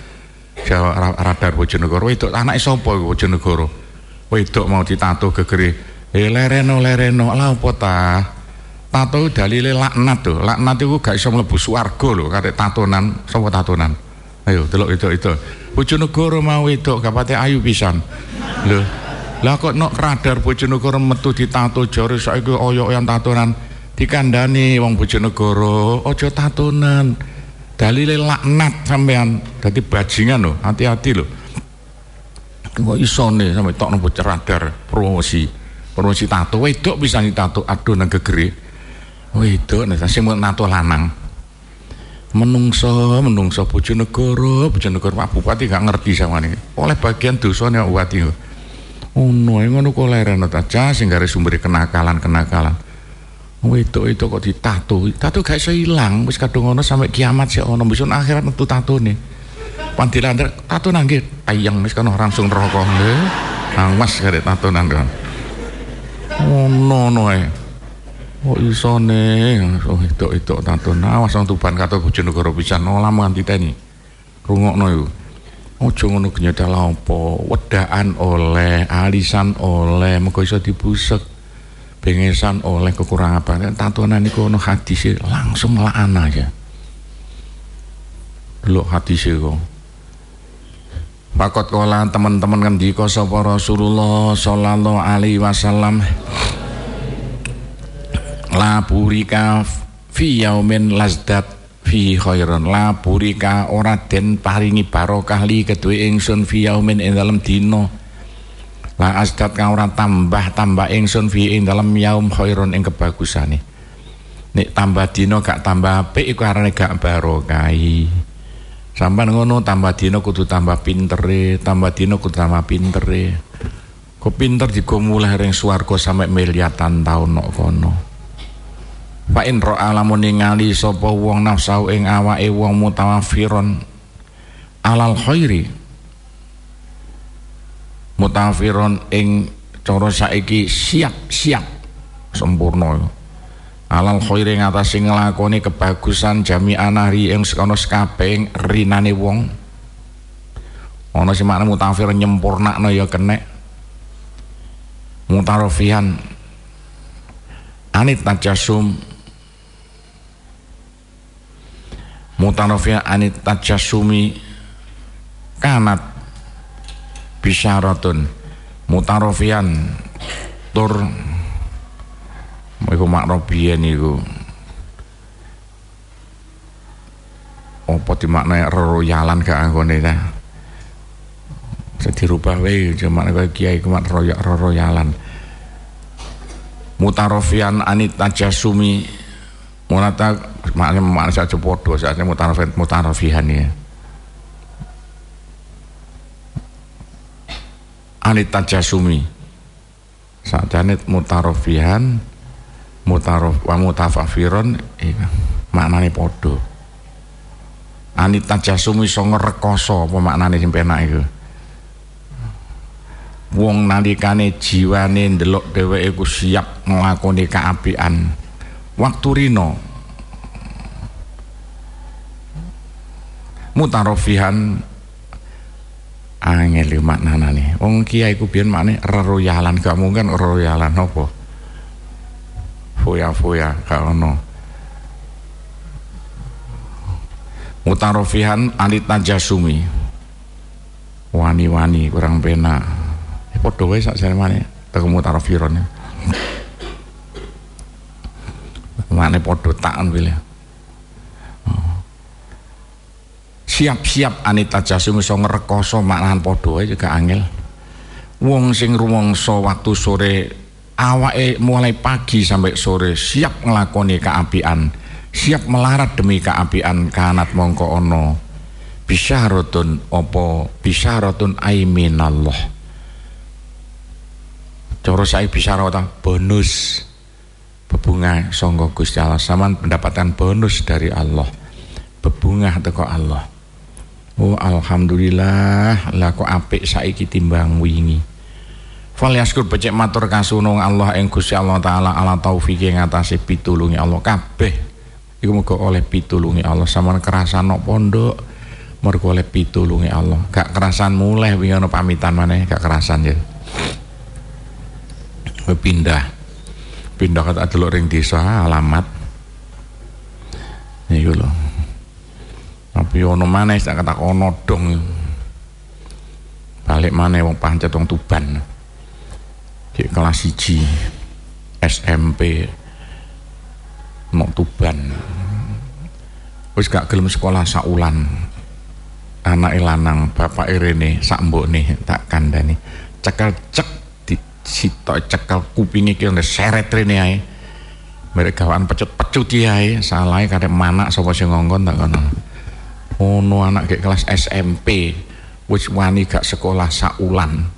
Jawa radar Bojonegoro wedok anak sapa iku Bojonegoro? Wedok mau ditato gegere eh lereno lereno lah apa ta tato dalile laknat tuh laknat itu gak iso mlebu swarga lho karek tatonan. Sapa tatonan? Ayo delok itu itu. Bojonegoro mau itu kapate ayu pisan. Lho lah kok nok radar Bojonegoro metu ditato jare saiki oyok yang tatonan. Dikandani wong Bojonegoro aja tatonan. Dalile laknat sampean dadi bajingan lho hati-hati lho. Kok iso nih sampai tok nopo radar promosi. Promosi tato wedok bisa ditato adonan gegere Wedok nek sing nato lanang. Menungso, menungso Bojonegoro, Bojonegoro Pak Bupati gak ngerti sama ini. Oleh bagian dosane Bupati. Oh no, ngono kok lereno ta sing gare sumber kenakalan-kenakalan. Wedok itu kok ditato. Tato gak iso ilang, wis kadung ngono sampai kiamat sih ono bisa akhirat metu tatone. Pandilan tato nangge ayang wis kan langsung neraka. Awas kare tato nang. Oh no no eh. Oh isone, oh itu itu tato awas wong tuban kata Bojonegoro pisan olam nganti teni. Rungokno iku. Ojo ngono genyedal apa, wedaan oleh, alisan oleh, mergo iso dibusek. Bengesan oleh kekurangan apa. Tatonan niku ono hadis langsung la'ana aja. Delok hadis kok. Pakot kolan teman-teman kan di sapa Rasulullah sallallahu alaihi wasallam la burika fi yaumin lazdat fi khairon la burika ora den paringi barokah li kedue ingsun fi yaumin ing dalem dina. La asdat kang ora tambah tambah ingsun fi ing dalem yaum khairon ing kebagusane. Nek tambah dina gak tambah apik iku arane gak barokah. Sampean ngono tambah dina kudu tambah pintere tambah dina kudu tambah pintere. Kok pinter digo mulai ring swarga sampe miliatan taun nok kono Fa in ra'a lamun ningali sapa wong nafsu ing awake wong mutawafiron alal khairi. Mutawafiron ing cara saiki siap-siap sempurna. Alal khairi ngatasi nglakoni kebagusan jami'an hari ing sekono sekabeh rinane wong. Ana sing makna mutawafir nyempurnakno ya kenek. Mutarofihan. Anit najasum mutanafia anit tajasumi kanat bisyaratun. Mutarofian tur iku makrobiyen iku. Apa dimaknai royalan gak anggone ta? Bisa dirubah wae cuma kaya kiai kumat royak royalan. Mutarofian anit tajasumi munata maknanya makna saja podo saatnya mutarafin mutarafihan ya. Anit tajasumi. Saatnya mutarafihan mutaraf wa mutafafiron iya maknanya podo anit tajasumi so ngerekoso apa maknanya sing penak itu wong nalikane jiwane ndelok dheweke ku siap nglakoni kaapian waktu rino. Mutarofihan. Angel maknane wong kiai ku biyen makne reroyalan gak mungkin reroyalan apa? Foya-foya gak ono. Mutarofihan alit najasumi wani-wani kurang pena eh, padha wae sak mana teko mutarofiron makne padha takan pilih. Siap-siap anita jasum iso ngrekoso maknahan padha ae juga angel. Wong sing rumangsa waktu sore awake mulai pagi sampai sore siap ngelakoni keapian siap melarat demi keapian kanat mongko ono bisyaratun opo bisyaratun aiminallah. Cara saya bisa bonus bebungah sangka Gusti Allah. Sampean mendapatkan bonus dari Allah. Bebungah teko Allah. Oh alhamdulillah. Lah kok apik saiki timbang wingi? Fal yaskur becek matur kasunung Allah ing Gusti Allah taala ala taufiki ngatasi pitulungi Allah. Kabeh. Iku muga oleh pitulungi Allah. Sampean kerasan nok pondok mergo oleh pitulungi Allah. Gak kerasan mulai wingi pamitan maneh gak kerasan ya. Pindah pindah kata delok ring desa alamat. Niku lho. Tapi ono maneh sak kata ono dong. Balik maneh wong pancet wong Tuban. Di kelas 1 SMP mau Tuban. Wis gak gelem sekolah saulan anak lanang bapak irene sak mbokne tak kandani cekel cek sitok cekel kupinge ki seret rene ae. Mereka gawaan pecut-pecut ae. Salahe kadek manak sapa sing ngongkon tak kono ono anak kayak kelas SMP wis wani gak sekolah saulan.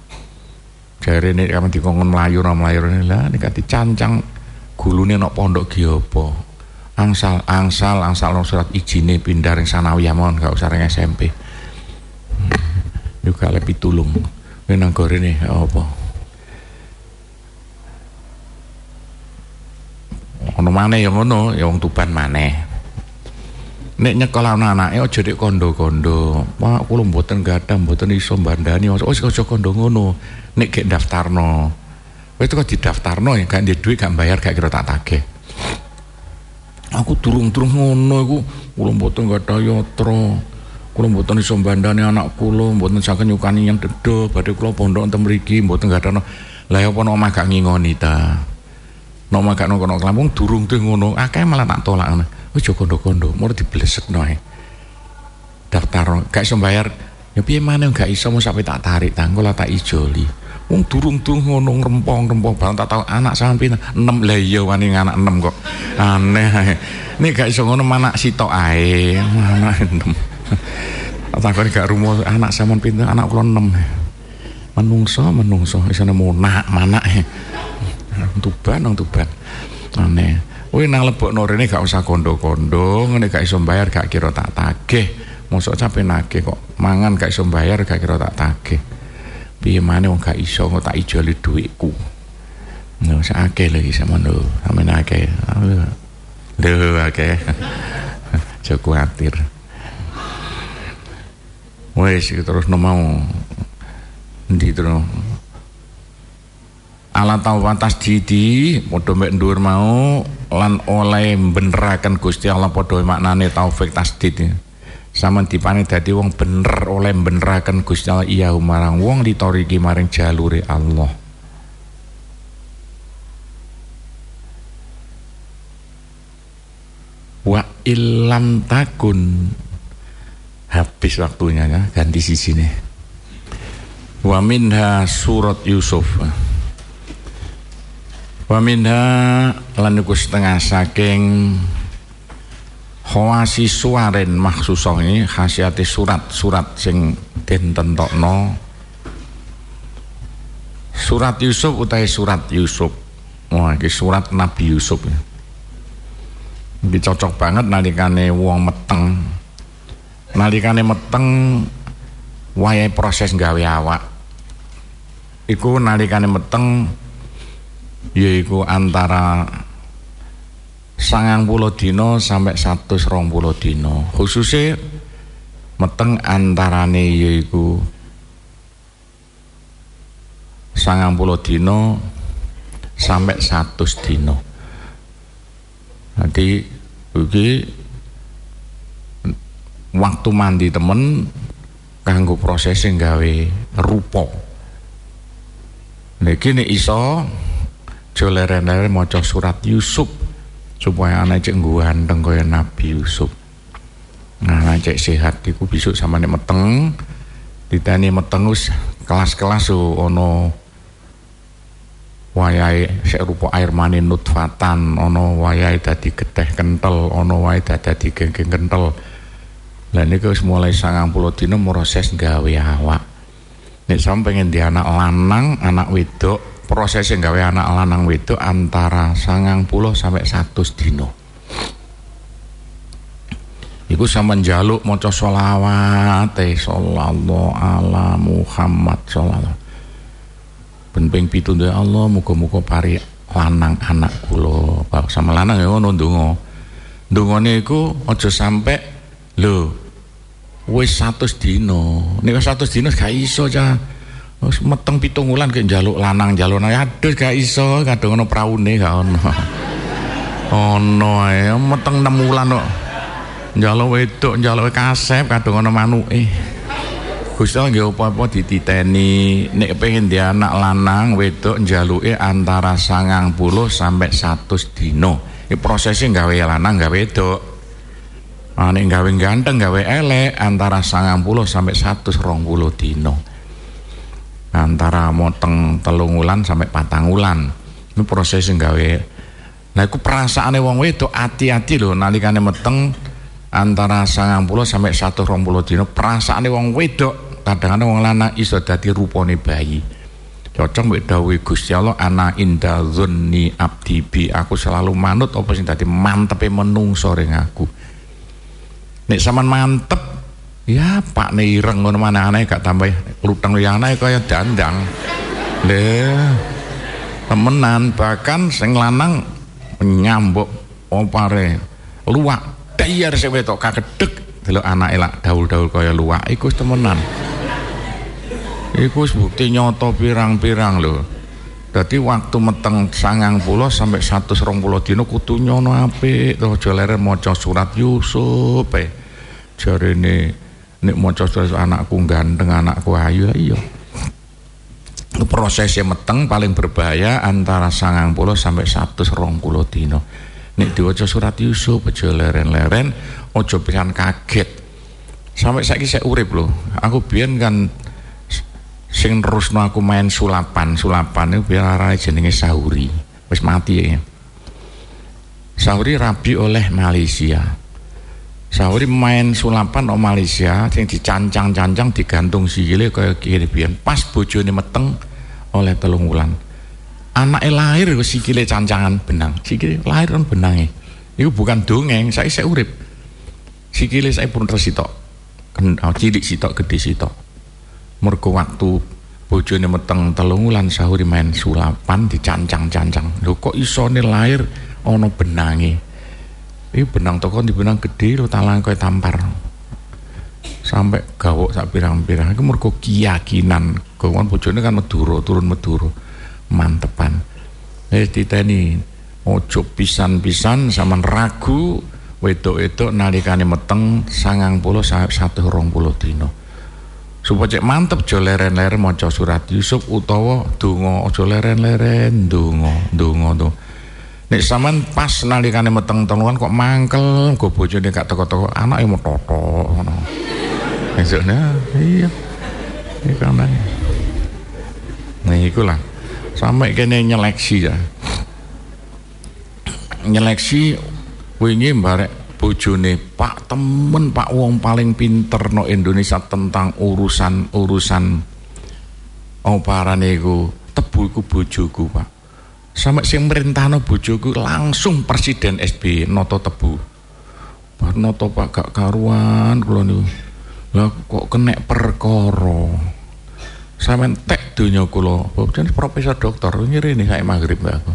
Jarene kamu dikongkon melayu ora melayu lah nek dicancang gulune nok pondok ki apa? Angsal angsal angsal surat izine pindah ring sanawiyah mon gak usah ring SMP juga lebih tulung. Nang gorene apa ono maneh ya ngono ya wong Tuban maneh. Nek nyekolah anake aja dik kondo-kondo. Pak kula mboten gadah mboten iso mbandani. Oh aja kondo ngono. Nek gek daftarno. Wis kok didaftarno ya gak ndek duit gak bayar gak kira tak tagih. Aku turung-turung ngono iku. Kula mboten gadah yatra kula mboten iso mbandani anak kula mboten saged nyukani yang dedo. Badhe kula pondok enten mriki mboten gadah lah ya apa omah gak ngingoni ta no gak no kono Lampung durung tuh ngono. Akeh malah tak tolak ngono. Wis aja kondo-kondo mau diblesekno ae daftar gak iso bayar ya piye maneh gak iso mau sampai tak tarik tanggo lah tak ijoli. Wong durung tuh ngono rempong-rempong barang tak tau anak sampean 6 lah iya wani anak 6 kok. Aneh ae. Nek gak iso ngono mana sitok ae. Mana 6 takon gak rumo anak sampean pinten anak kula 6 menungso menungso isane nak mana Tuban nang Tuban. Aneh. Wih nang lebokno rene gak usah kondo-kondo ngene gak iso bayar gak kira tak tagih. Mosok capek nagih kok. Mangan gak iso bayar gak kira tak tagih. Piye maneh wong gak iso kok tak ijoli dhuwitku? Nggak usah akeh lagi sama lu Amin akeh. Lho akeh. Jauh khawatir Wes terus no mau. Ndi terus ala tawatas didi padha mek dhuwur mau lan oleh beneraken Gusti Allah padha maknane taufik tasdid. Sama dipane dadi wong bener oleh beneraken Gusti Allah iya marang wong ditoriki maring jalure Allah. Wa ilam takun. Habis waktunya ya ganti sisi nih wa minha surat Yusuf Wa minha lan iku setengah saking khawasi suaren ini khasiati surat-surat sing den tentokno surat Yusuf utai surat Yusuf. Wah iki surat Nabi Yusuf ini cocok banget nalikane wong meteng. Nalikane meteng wayahe proses gawe awak. Iku nalikane meteng yaiku antara sangang pulau dino sampai satu serong pulau dino khususnya meteng antarane yaiku sangang pulau dino sampai satu dino jadi iki waktu mandi temen kanggo proses gawe rupo Nek nek iso joleren-leren maca surat Yusuf supaya anak cek ganteng kaya Nabi Yusuf. Nah anak cek sehat iku besok sama nih meteng ditani meteng us kelas-kelas ono wayai sek rupa air mani nutfatan ono wayai dadi geteh kental ono wayai dadi geng-geng kental lah niku wis mulai 90 dina proses gawe awak. Nek sampe pengen di anak lanang anak wedok prosesnya gawe anak lanang wedok antara sangang puluh sampai satu dino Iku sama jaluk maca sholawat sallallahu ala Muhammad sallallahu. Ben ping pitu Allah muga-muga pari lanang anak kula. Sama lanang ya ngono ndonga. Ndongane iku aja sampe lho wis 100 dina. Nek 100 dina gak iso cah wis meteng pitung wulan ke njaluk lanang njaluk aduh gak iso. Kadang ono praune gak ono. Ono ae. Meteng 6 wulan kok. Njaluk wedok njaluk kasep kadang ono manuke. Gusti Allah nggih apa-apa dititeni. Nek pengen dia anak lanang wedok njaluke antara 90 sampai 100 dina. Iki prosesnya gawe lanang gawe wedok. Ah nek gawe ganteng gawe elek antara 90 sampai 120 dina. Antara moteng telung wulan sampai patang wulan. Ini prosesnya gawe. Nah iku perasaane wong wedok hati-hati lho nalikane meteng antara 90 sampai 120 dina perasaane wong wedok kadang-kadang wong lanang iso dadi rupane bayi cocok mbek dawuhe Gusti Allah ana inda dzunni abdi bi aku selalu manut apa sing dadi mantepe menungso ring aku nek sampean mantep ya pak ireng ngono mana aneh gak tambah lutang liyane kaya dandang. Le temenan bahkan sing lanang nyambuk opare luwak. Dayar sing wedok kakedeg delok anake lak daul-daul kaya luwak iku temenan. Iku bukti nyoto pirang-pirang lho. Dadi waktu meteng sangang puluh sampai satu serong puluh dino kudu nyono aja leren maca surat Yusuf eh jarene nek maca anakku ganteng anakku ayu iya. Prosesnya meteng paling berbahaya antara sangang puluh sampai satu serong puluh dino nek diwaca surat Yusuf aja leren-leren aja pisan kaget. Sampai saiki saya urip loh aku biyen kan sing terusno aku main sulapan sulapan itu biar arah jenenge Sauri. Wis mati ya. Sauri rabi oleh Malaysia Sauri main sulapan o Malaysia sing dicancang-cancang digantung sikile kaya kiri biyen. Pas bojone meteng oleh telung wulan. Anaknya lahir sikile cancangan benang. Sikile lahir kan benangnya itu bukan dongeng saya saya urip. Sikile saya pun tersitok. Oh, cilik sitok gede sitok. Mergo waktu bojone meteng telung wulan sahuri main sulapan dicancang-cancang. Lho kok isone lahir ana benange iki benang toko di benang gede lo talang kowe tampar. Sampai gawok sak pirang-pirang. Iku mergo keyakinan. Gawon bojone kan meduro turun meduro mantepan. Eh titeni ojo pisan-pisan sama ragu wedok-wedok nalikane meteng sangang puluh satu rong puluh dino supaya cek mantep jo leren-leren maca surat Yusuf utawa donga aja leren-leren donga tuh nek sampean pas nalikane meteng teluan kok mangkel go bojone gak teko-teko anake metoto ngono. Esuknya iya. Iki kan nah iku lah sampai kene nyeleksi ya. Nyeleksi wingi barek bojone Pak temen Pak wong paling pinter no Indonesia tentang urusan-urusan oparane iku tebu iku bojoku Pak sampai sing merintahno bojoku langsung presiden SB noto tebu. Noto Pak gak karuan kula niku. Lah kok kena perkara? Sampean tek donya kula jadi profesor dokter kayak maghrib mbak aku.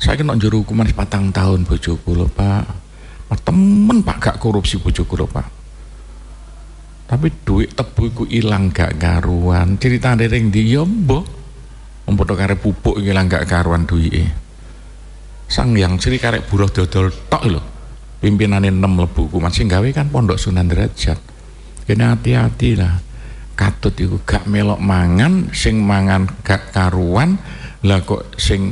Saya kena juru hukuman patang tahun bojo kula pak. Temen pak gak korupsi bojo kula pak. Tapi duit tebu iku ilang gak karuan. Cerita dereng di ya mbok umpodo kare pupuk ilang gak karuan duit sang yang ciri karek buruh dodol tok lho. Pimpinannya enam lebu hukuman sing gawe kan pondok sunan derajat kena hati-hati lah. Katut iku gak melok mangan sing mangan gak karuan lah kok sing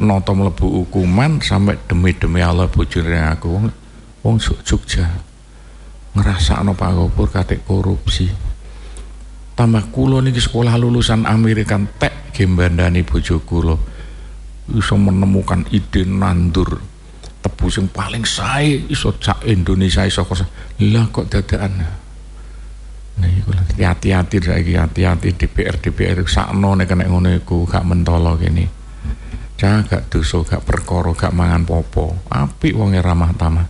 noto mlebu hukuman sampai demi-demi Allah bojone aku. Wong wong Jogja ngerasakno Pak Gopur katik korupsi tambah kula niki sekolah lulusan Amerika tek gembandani bojo kula iso menemukan ide nandur tebu sing paling sae iso cak Indonesia iso kok lah kok dadakan Nah iku hati-hati saiki hati-hati DPR DPR sakno nek kena ngono iku gak mentolo kene. Jaga dosa gak perkara gak mangan popo. Apik wonge ramah tamah.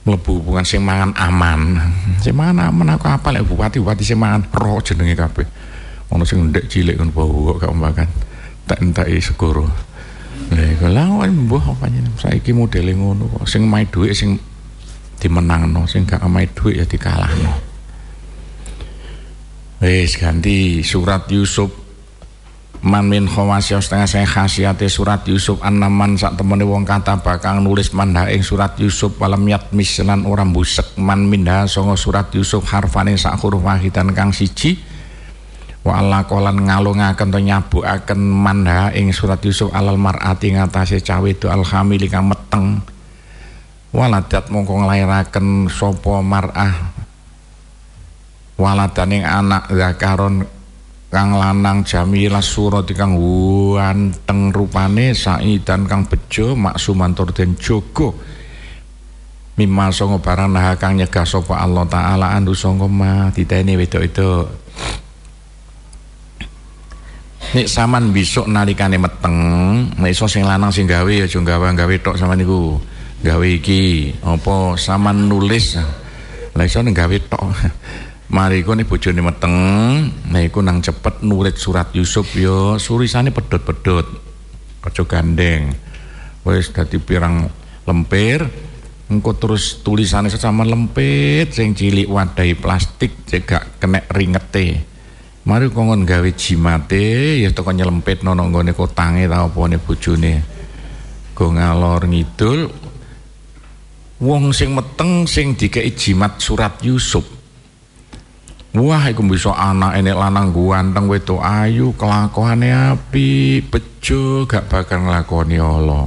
Mlebu hubungan sing mangan aman. Sing mangan aman aku apa lek bupati-bupati sing mangan ro jenenge kabeh. Ono sing ndek cilik kon bau kok makan. Tak entaki segoro. Lha iku lah mbuh apa saiki modele ngono kok. Sing main dhuwit sing dimenangno, sing gak main dhuwit ya dikalahno. Wis ganti surat Yusuf Man min khawasya setengah saya khasiate surat Yusuf An-naman. Sak temene wong kata bakang nulis manda ing surat Yusuf walam yat orang busek man songo surat Yusuf harfane sak huruf wahidan kang siji. Wa Allah kolan ngalungaken to nyabukaken manda ing surat Yusuf alal mar'ati ngatasé cawe itu alhamili kang meteng. Waladat mongko nglairaken sapa mar'ah. Waladaning anak zakaron kang lanang jamilah surat kang wanteng rupane saidan kang bejo maksumantur den jogo mimma songo barang nah kang nyegah sapa Allah taala andu songo ma diteni wedok itu Nek saman besok nalikane meteng, nek iso sing lanang sing gawe aja gawe gawe tok sama niku. Gawe iki apa saman nulis. Lah iso gawe tok. Mari iku nek bojone meteng, nah iku nang cepet nulit surat Yusuf yo, surisane pedot-pedot. Aja gandeng. Wis dadi pirang lempir, engko terus tulisane sesama lempit sing cilik wadai plastik cegak kena ringete. Mari kongon gawe jimate ya teko nyelempit nono nggone kotange ta opone bojone. Go ngalor ngidul wong sing meteng sing dikei jimat surat Yusuf Wah, iku bisa anak ini lanang ganteng wedo ayu, kelakuane api, bejo, gak bakal nglakoni Allah.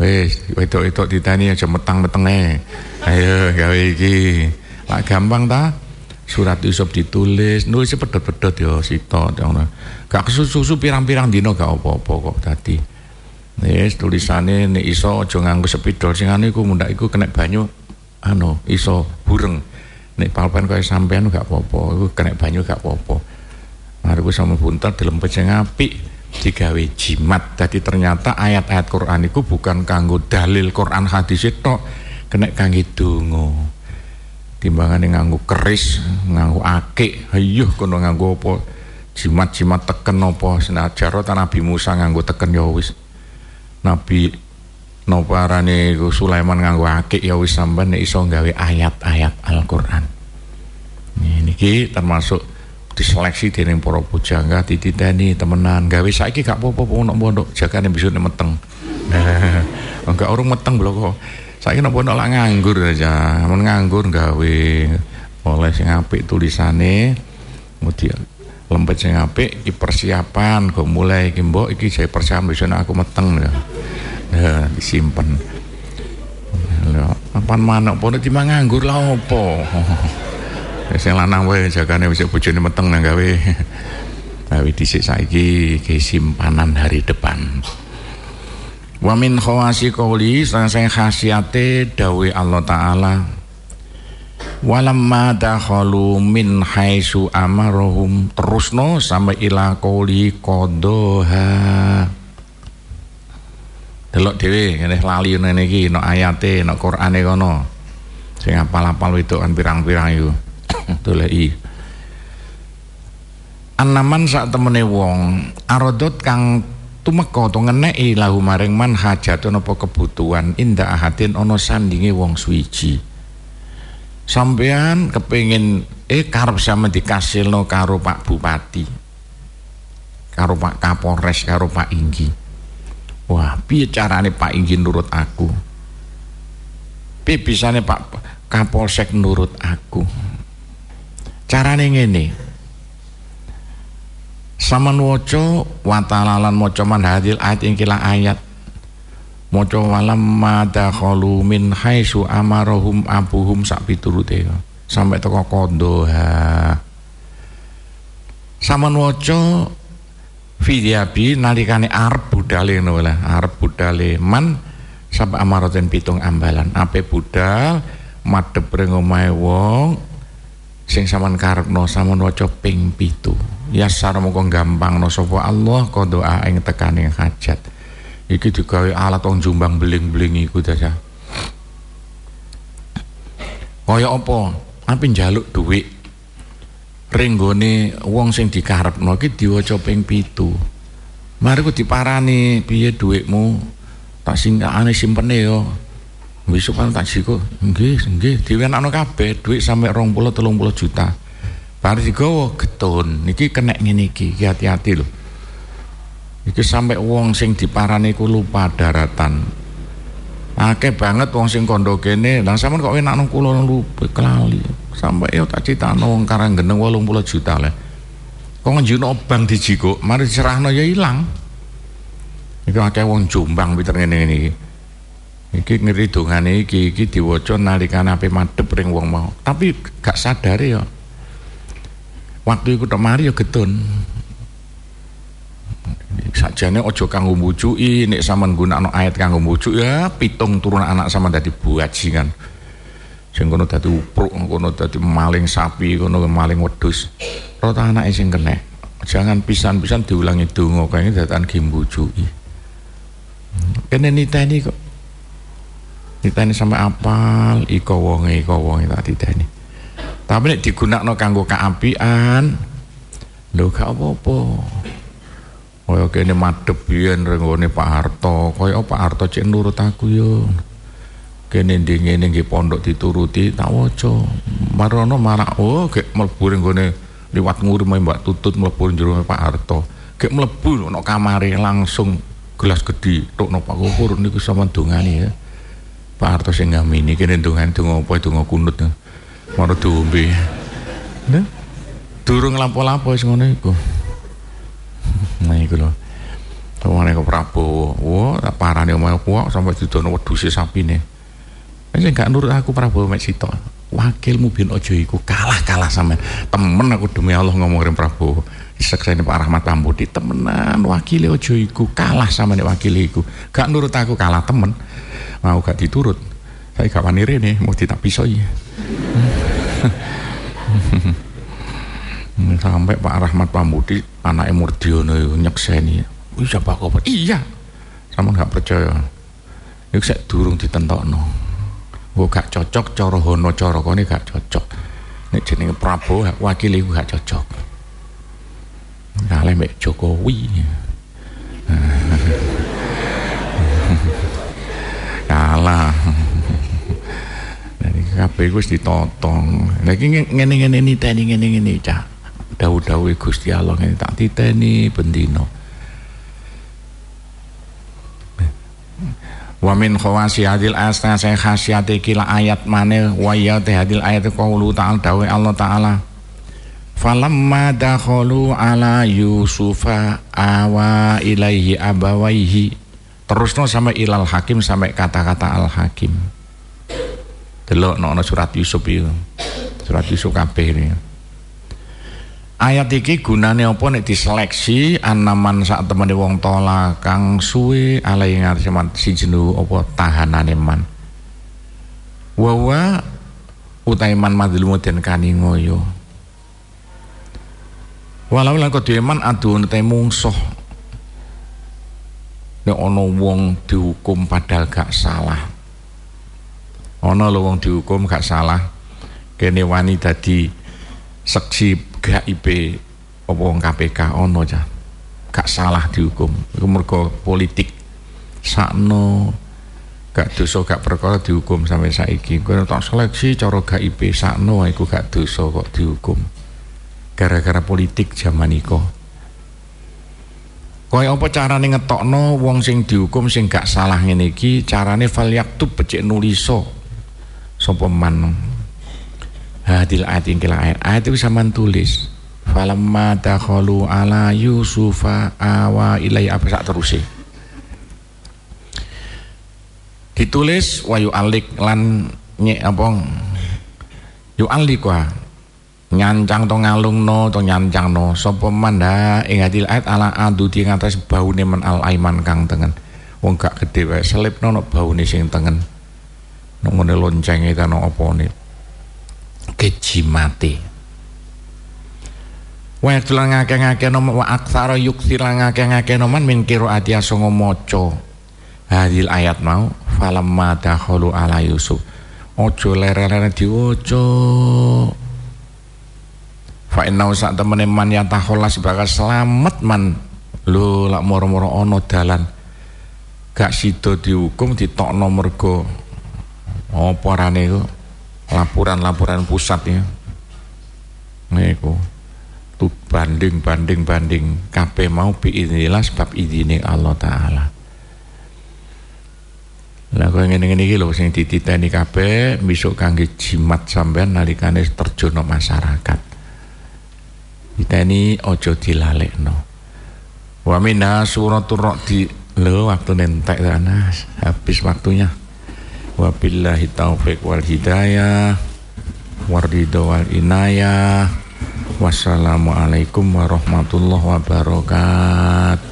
Wis, wedok-wedok ditani aja metang-metenge. Ayo gawe iki. Lah gampang ta? Surat Yusuf ditulis, nulis pedot-pedot ya sito ngono. Gak kesusu pirang-pirang dino gak apa-apa kok tadi. Wis tulisane nek iso aja nganggo spidol sing anu iku mundak iku kena banyu anu iso bureng nek palpen kaya sampean gak apa-apa iku kena banyu gak apa-apa. Sama buntat dilempet sing apik digawe jimat. Jadi ternyata ayat-ayat Quran itu bukan kanggo dalil Quran hadis itu kena kangge donga. Timbangane nganggo keris nganggo akik ayo kono nganggo apa jimat-jimat teken apa. Senajaro Nabi Musa nganggo teken ya wis. Nabi napa arane Sulaiman nganggo akik ya wis sampean nek iso gawe ayat-ayat Al-Qur'an. Niki termasuk diseleksi dening para pujangga dititeni temenan gawe saiki gak apa-apa ono pondok jagane bisa meteng. Enggak orang meteng lho kok. Saiki nek pondok lak nganggur aja, men nganggur gawe oleh sing apik tulisane kemudian lempet sing apik iki persiapan kok mulai iki mbok iki saya persiapan bisa aku meteng ya ya disimpan lho apa manuk pun timang nganggur lah opo sing lanang wae jagane wis bojone meteng nang gawe. Gawe dhisik saiki ke simpanan hari depan. Wa min khawasi qouli sang khasiate dawe Allah taala walamma dakhalu min haitsu amarahum. Terusno sampai ila qouli qadaha delok dhewe ngene lali ngene iki no ayate no Qur'ane kono. Sing apal-apal wedokan pirang-pirang iku. Doleki. Anaman sak temene wong arodot kang tumeka to ngeneki lahu maring man hajatun apa kebutuhan indah ahadin ana sandinge wong suwiji. Sampean kepengin eh karep sama dikasilno karo Pak Bupati karo Pak Kapolres karo Pak Inggi Wah, piye carane Pak ingin nurut aku? Piye bisane Pak Kapolsek nurut aku? Carane ngene. Saman waca wa ta'ala maca manhadil ayat ing kila ayat. Maca walam madakhalu min haitsu amarahum abuhum sak piturute. Sampai teko kondoha. Saman waca Fidyabi nalikane arep budale ngono arep budale man sampai amaraten pitung ambalan. Ape budal madhep ring omahe wong sing sampean karepno sampean waca ping 7 yasar mongko gampangno sapa Allah doa ing tekaning hajat. Iki digawe alat wong jumbang beling-beling iku dasa. Kaya apa? Ape njaluk dhuwit ringgone wong sing dikarepno iki diwaca ping 7 mari ku diparani piye dhuwitmu? Tak singkane simpene yo. Besok kan tak siku nggih nggih diwenakno kabeh dhuwit sampe 20 30 juta. Bar digawa getun. Niki kena ngene iki hati-hati lho. Iki sampe wong sing diparani ku lupa daratan. Akeh banget wong sing kondo kene. Lah sampean kok enak nang kula lupa kelali sampe yo tak citano wong karang geneng 80 juta le kok njuno bang dijiko mari diserahno ya ilang iki akeh wong Jombang pinter ngene-ngene iki iki ngeri dongane iki iki diwaca nalikane ape madhep ring wong mau. Tapi gak sadar ya. Waktu iku tok mari ya getun. Sajane aja kanggo mbujuki nek sampean gunakno ayat kanggo mbujuk ya pitung turun anak sama dadi buajingan sing kono dadi upruk kono dadi maling sapi kono maling wedhus. Rata anake sing kena. Jangan pisan-pisan diulangi donga kaya datan gimbujuki kene niteni kok. Ditani sampai apal iko wonge iko wonge tak ditani tapi nek digunakno kanggo keapian lho gak apa-apa. Kaya kene madhep yen renggone Pak Harto kaya Pak Harto cek nurut aku yo kene ndi ngene nggih pondok dituruti tak waca. Marono marak oh gek mlebu renggone liwat ngurime Mbak Tutut mlebu jero Pak Harto. Gek mlebu no kamare langsung gelas gede tok no Pak Gopur niku sampean dongani ya. Pak Harto sing ngamini kene ndongan donga apa donga kunut. Maro diombe. Nah durung lapo-lapo wis ngono iku. Nah iku lho. Tuwane ke Prabowo, wah tak parane omah kuwak sampai didono wedhuse sapine. Sing gak nurut aku Prabowo mek sitok. Wakilmu bin ojo iku kalah-kalah sampean. Temen aku demi Allah ngomongin Prabowo. Seksene Pak Rahmat Pambudi temenan wakile ojo iku kalah sama nek wakile iku. Gak nurut aku kalah temen mau gak diturut saya gak wani rene mau ditak pisoi sampai Pak Rahmat Pamudi anak Murdiono nyekseni bisa Pak Koper iya sama gak percaya itu saya durung ditentokno gue gak cocok coro hono coro kone gak cocok. Ini jenenge Prabowo wakil iku gak cocok. Kalah mbak Jokowi. Kalah. Dari kabeh wis ditotong. Lagi ngene-ngene niteni ngene-ngene cah dawu-dawu Gusti Allah ngene tak titeni bendino wa min khawasiyatil asna saya khasiate kila ayat mane wa ya hadil ayat qaulu ta'ala dawe Allah taala. Falamma dakhalu ala yusufa awa ilaihi abawaihi. Terusno sampai ilal hakim sampai kata-kata al hakim delok no, no surat Yusuf itu surat Yusuf kabeh ini ayat iki gunane apa nek diseleksi anaman saat temen wong tola kang suwe alai ngarep si jenu apa tahanane man. Wawa utai man madlumu den kani ngoyo. Walau lan kok man adu utai mungsuh. Nek ana wong dihukum padahal gak salah. Ana lho wong dihukum gak salah kene wani dadi seksi GIP apa wong KPK ana ja gak salah dihukum. Iku mergo politik. Sakno gak dosa gak perkara dihukum sampai saiki. Kowe tak seleksi cara GIP sakno iku gak dosa kok dihukum. Gara-gara politik zaman iku Kaya apa carane ngetokno wong sing dihukum sing gak salah ngene iki? Carane fal yaktub becik nuliso. Sapa man hadil ayat ingkil ayat. Ayat itu sampean tulis. Falamma dakhalu ala yusufa awa ilai apa sak teruse ditulis wa alik lan nyek apa? Yu alik nyancang to ngalungno to nyancangno. Sapa manda ing hadil ayat ala adu di ngatas baune men al aiman kang tengen. Wong gak gede wae selipno no baune sing tengen. Nang ngene loncenge ta no opone kejimate wa yaktulan ngake-ngake noman wa aksara yuksira ngake-ngake noman min ati asongo moco. Hadil ayat mau falamma dakhulu ala Yusuf. Ojo lere-lere diwoco. Fa inna sak temene man ya taholas bakal selamat man. Lho lak moro-moro ono dalan. Gak sida dihukum ditokno mergo. Apa rane laporan-laporan pusat ya. Niku tuh banding banding banding. Kabeh mau biinilah sebab izine Allah taala. Lah kok ngene-ngene iki lho sing dititeni kabeh besok kangge jimat sampean nalikane terjun masyarakat. Diteni ojo dilalekno wa minna suratul ra'di lho waktu nentek sana habis waktunya wabillahi taufik wal hidayah wardido wal inayah. Wassalamualaikum warahmatullahi wabarakatuh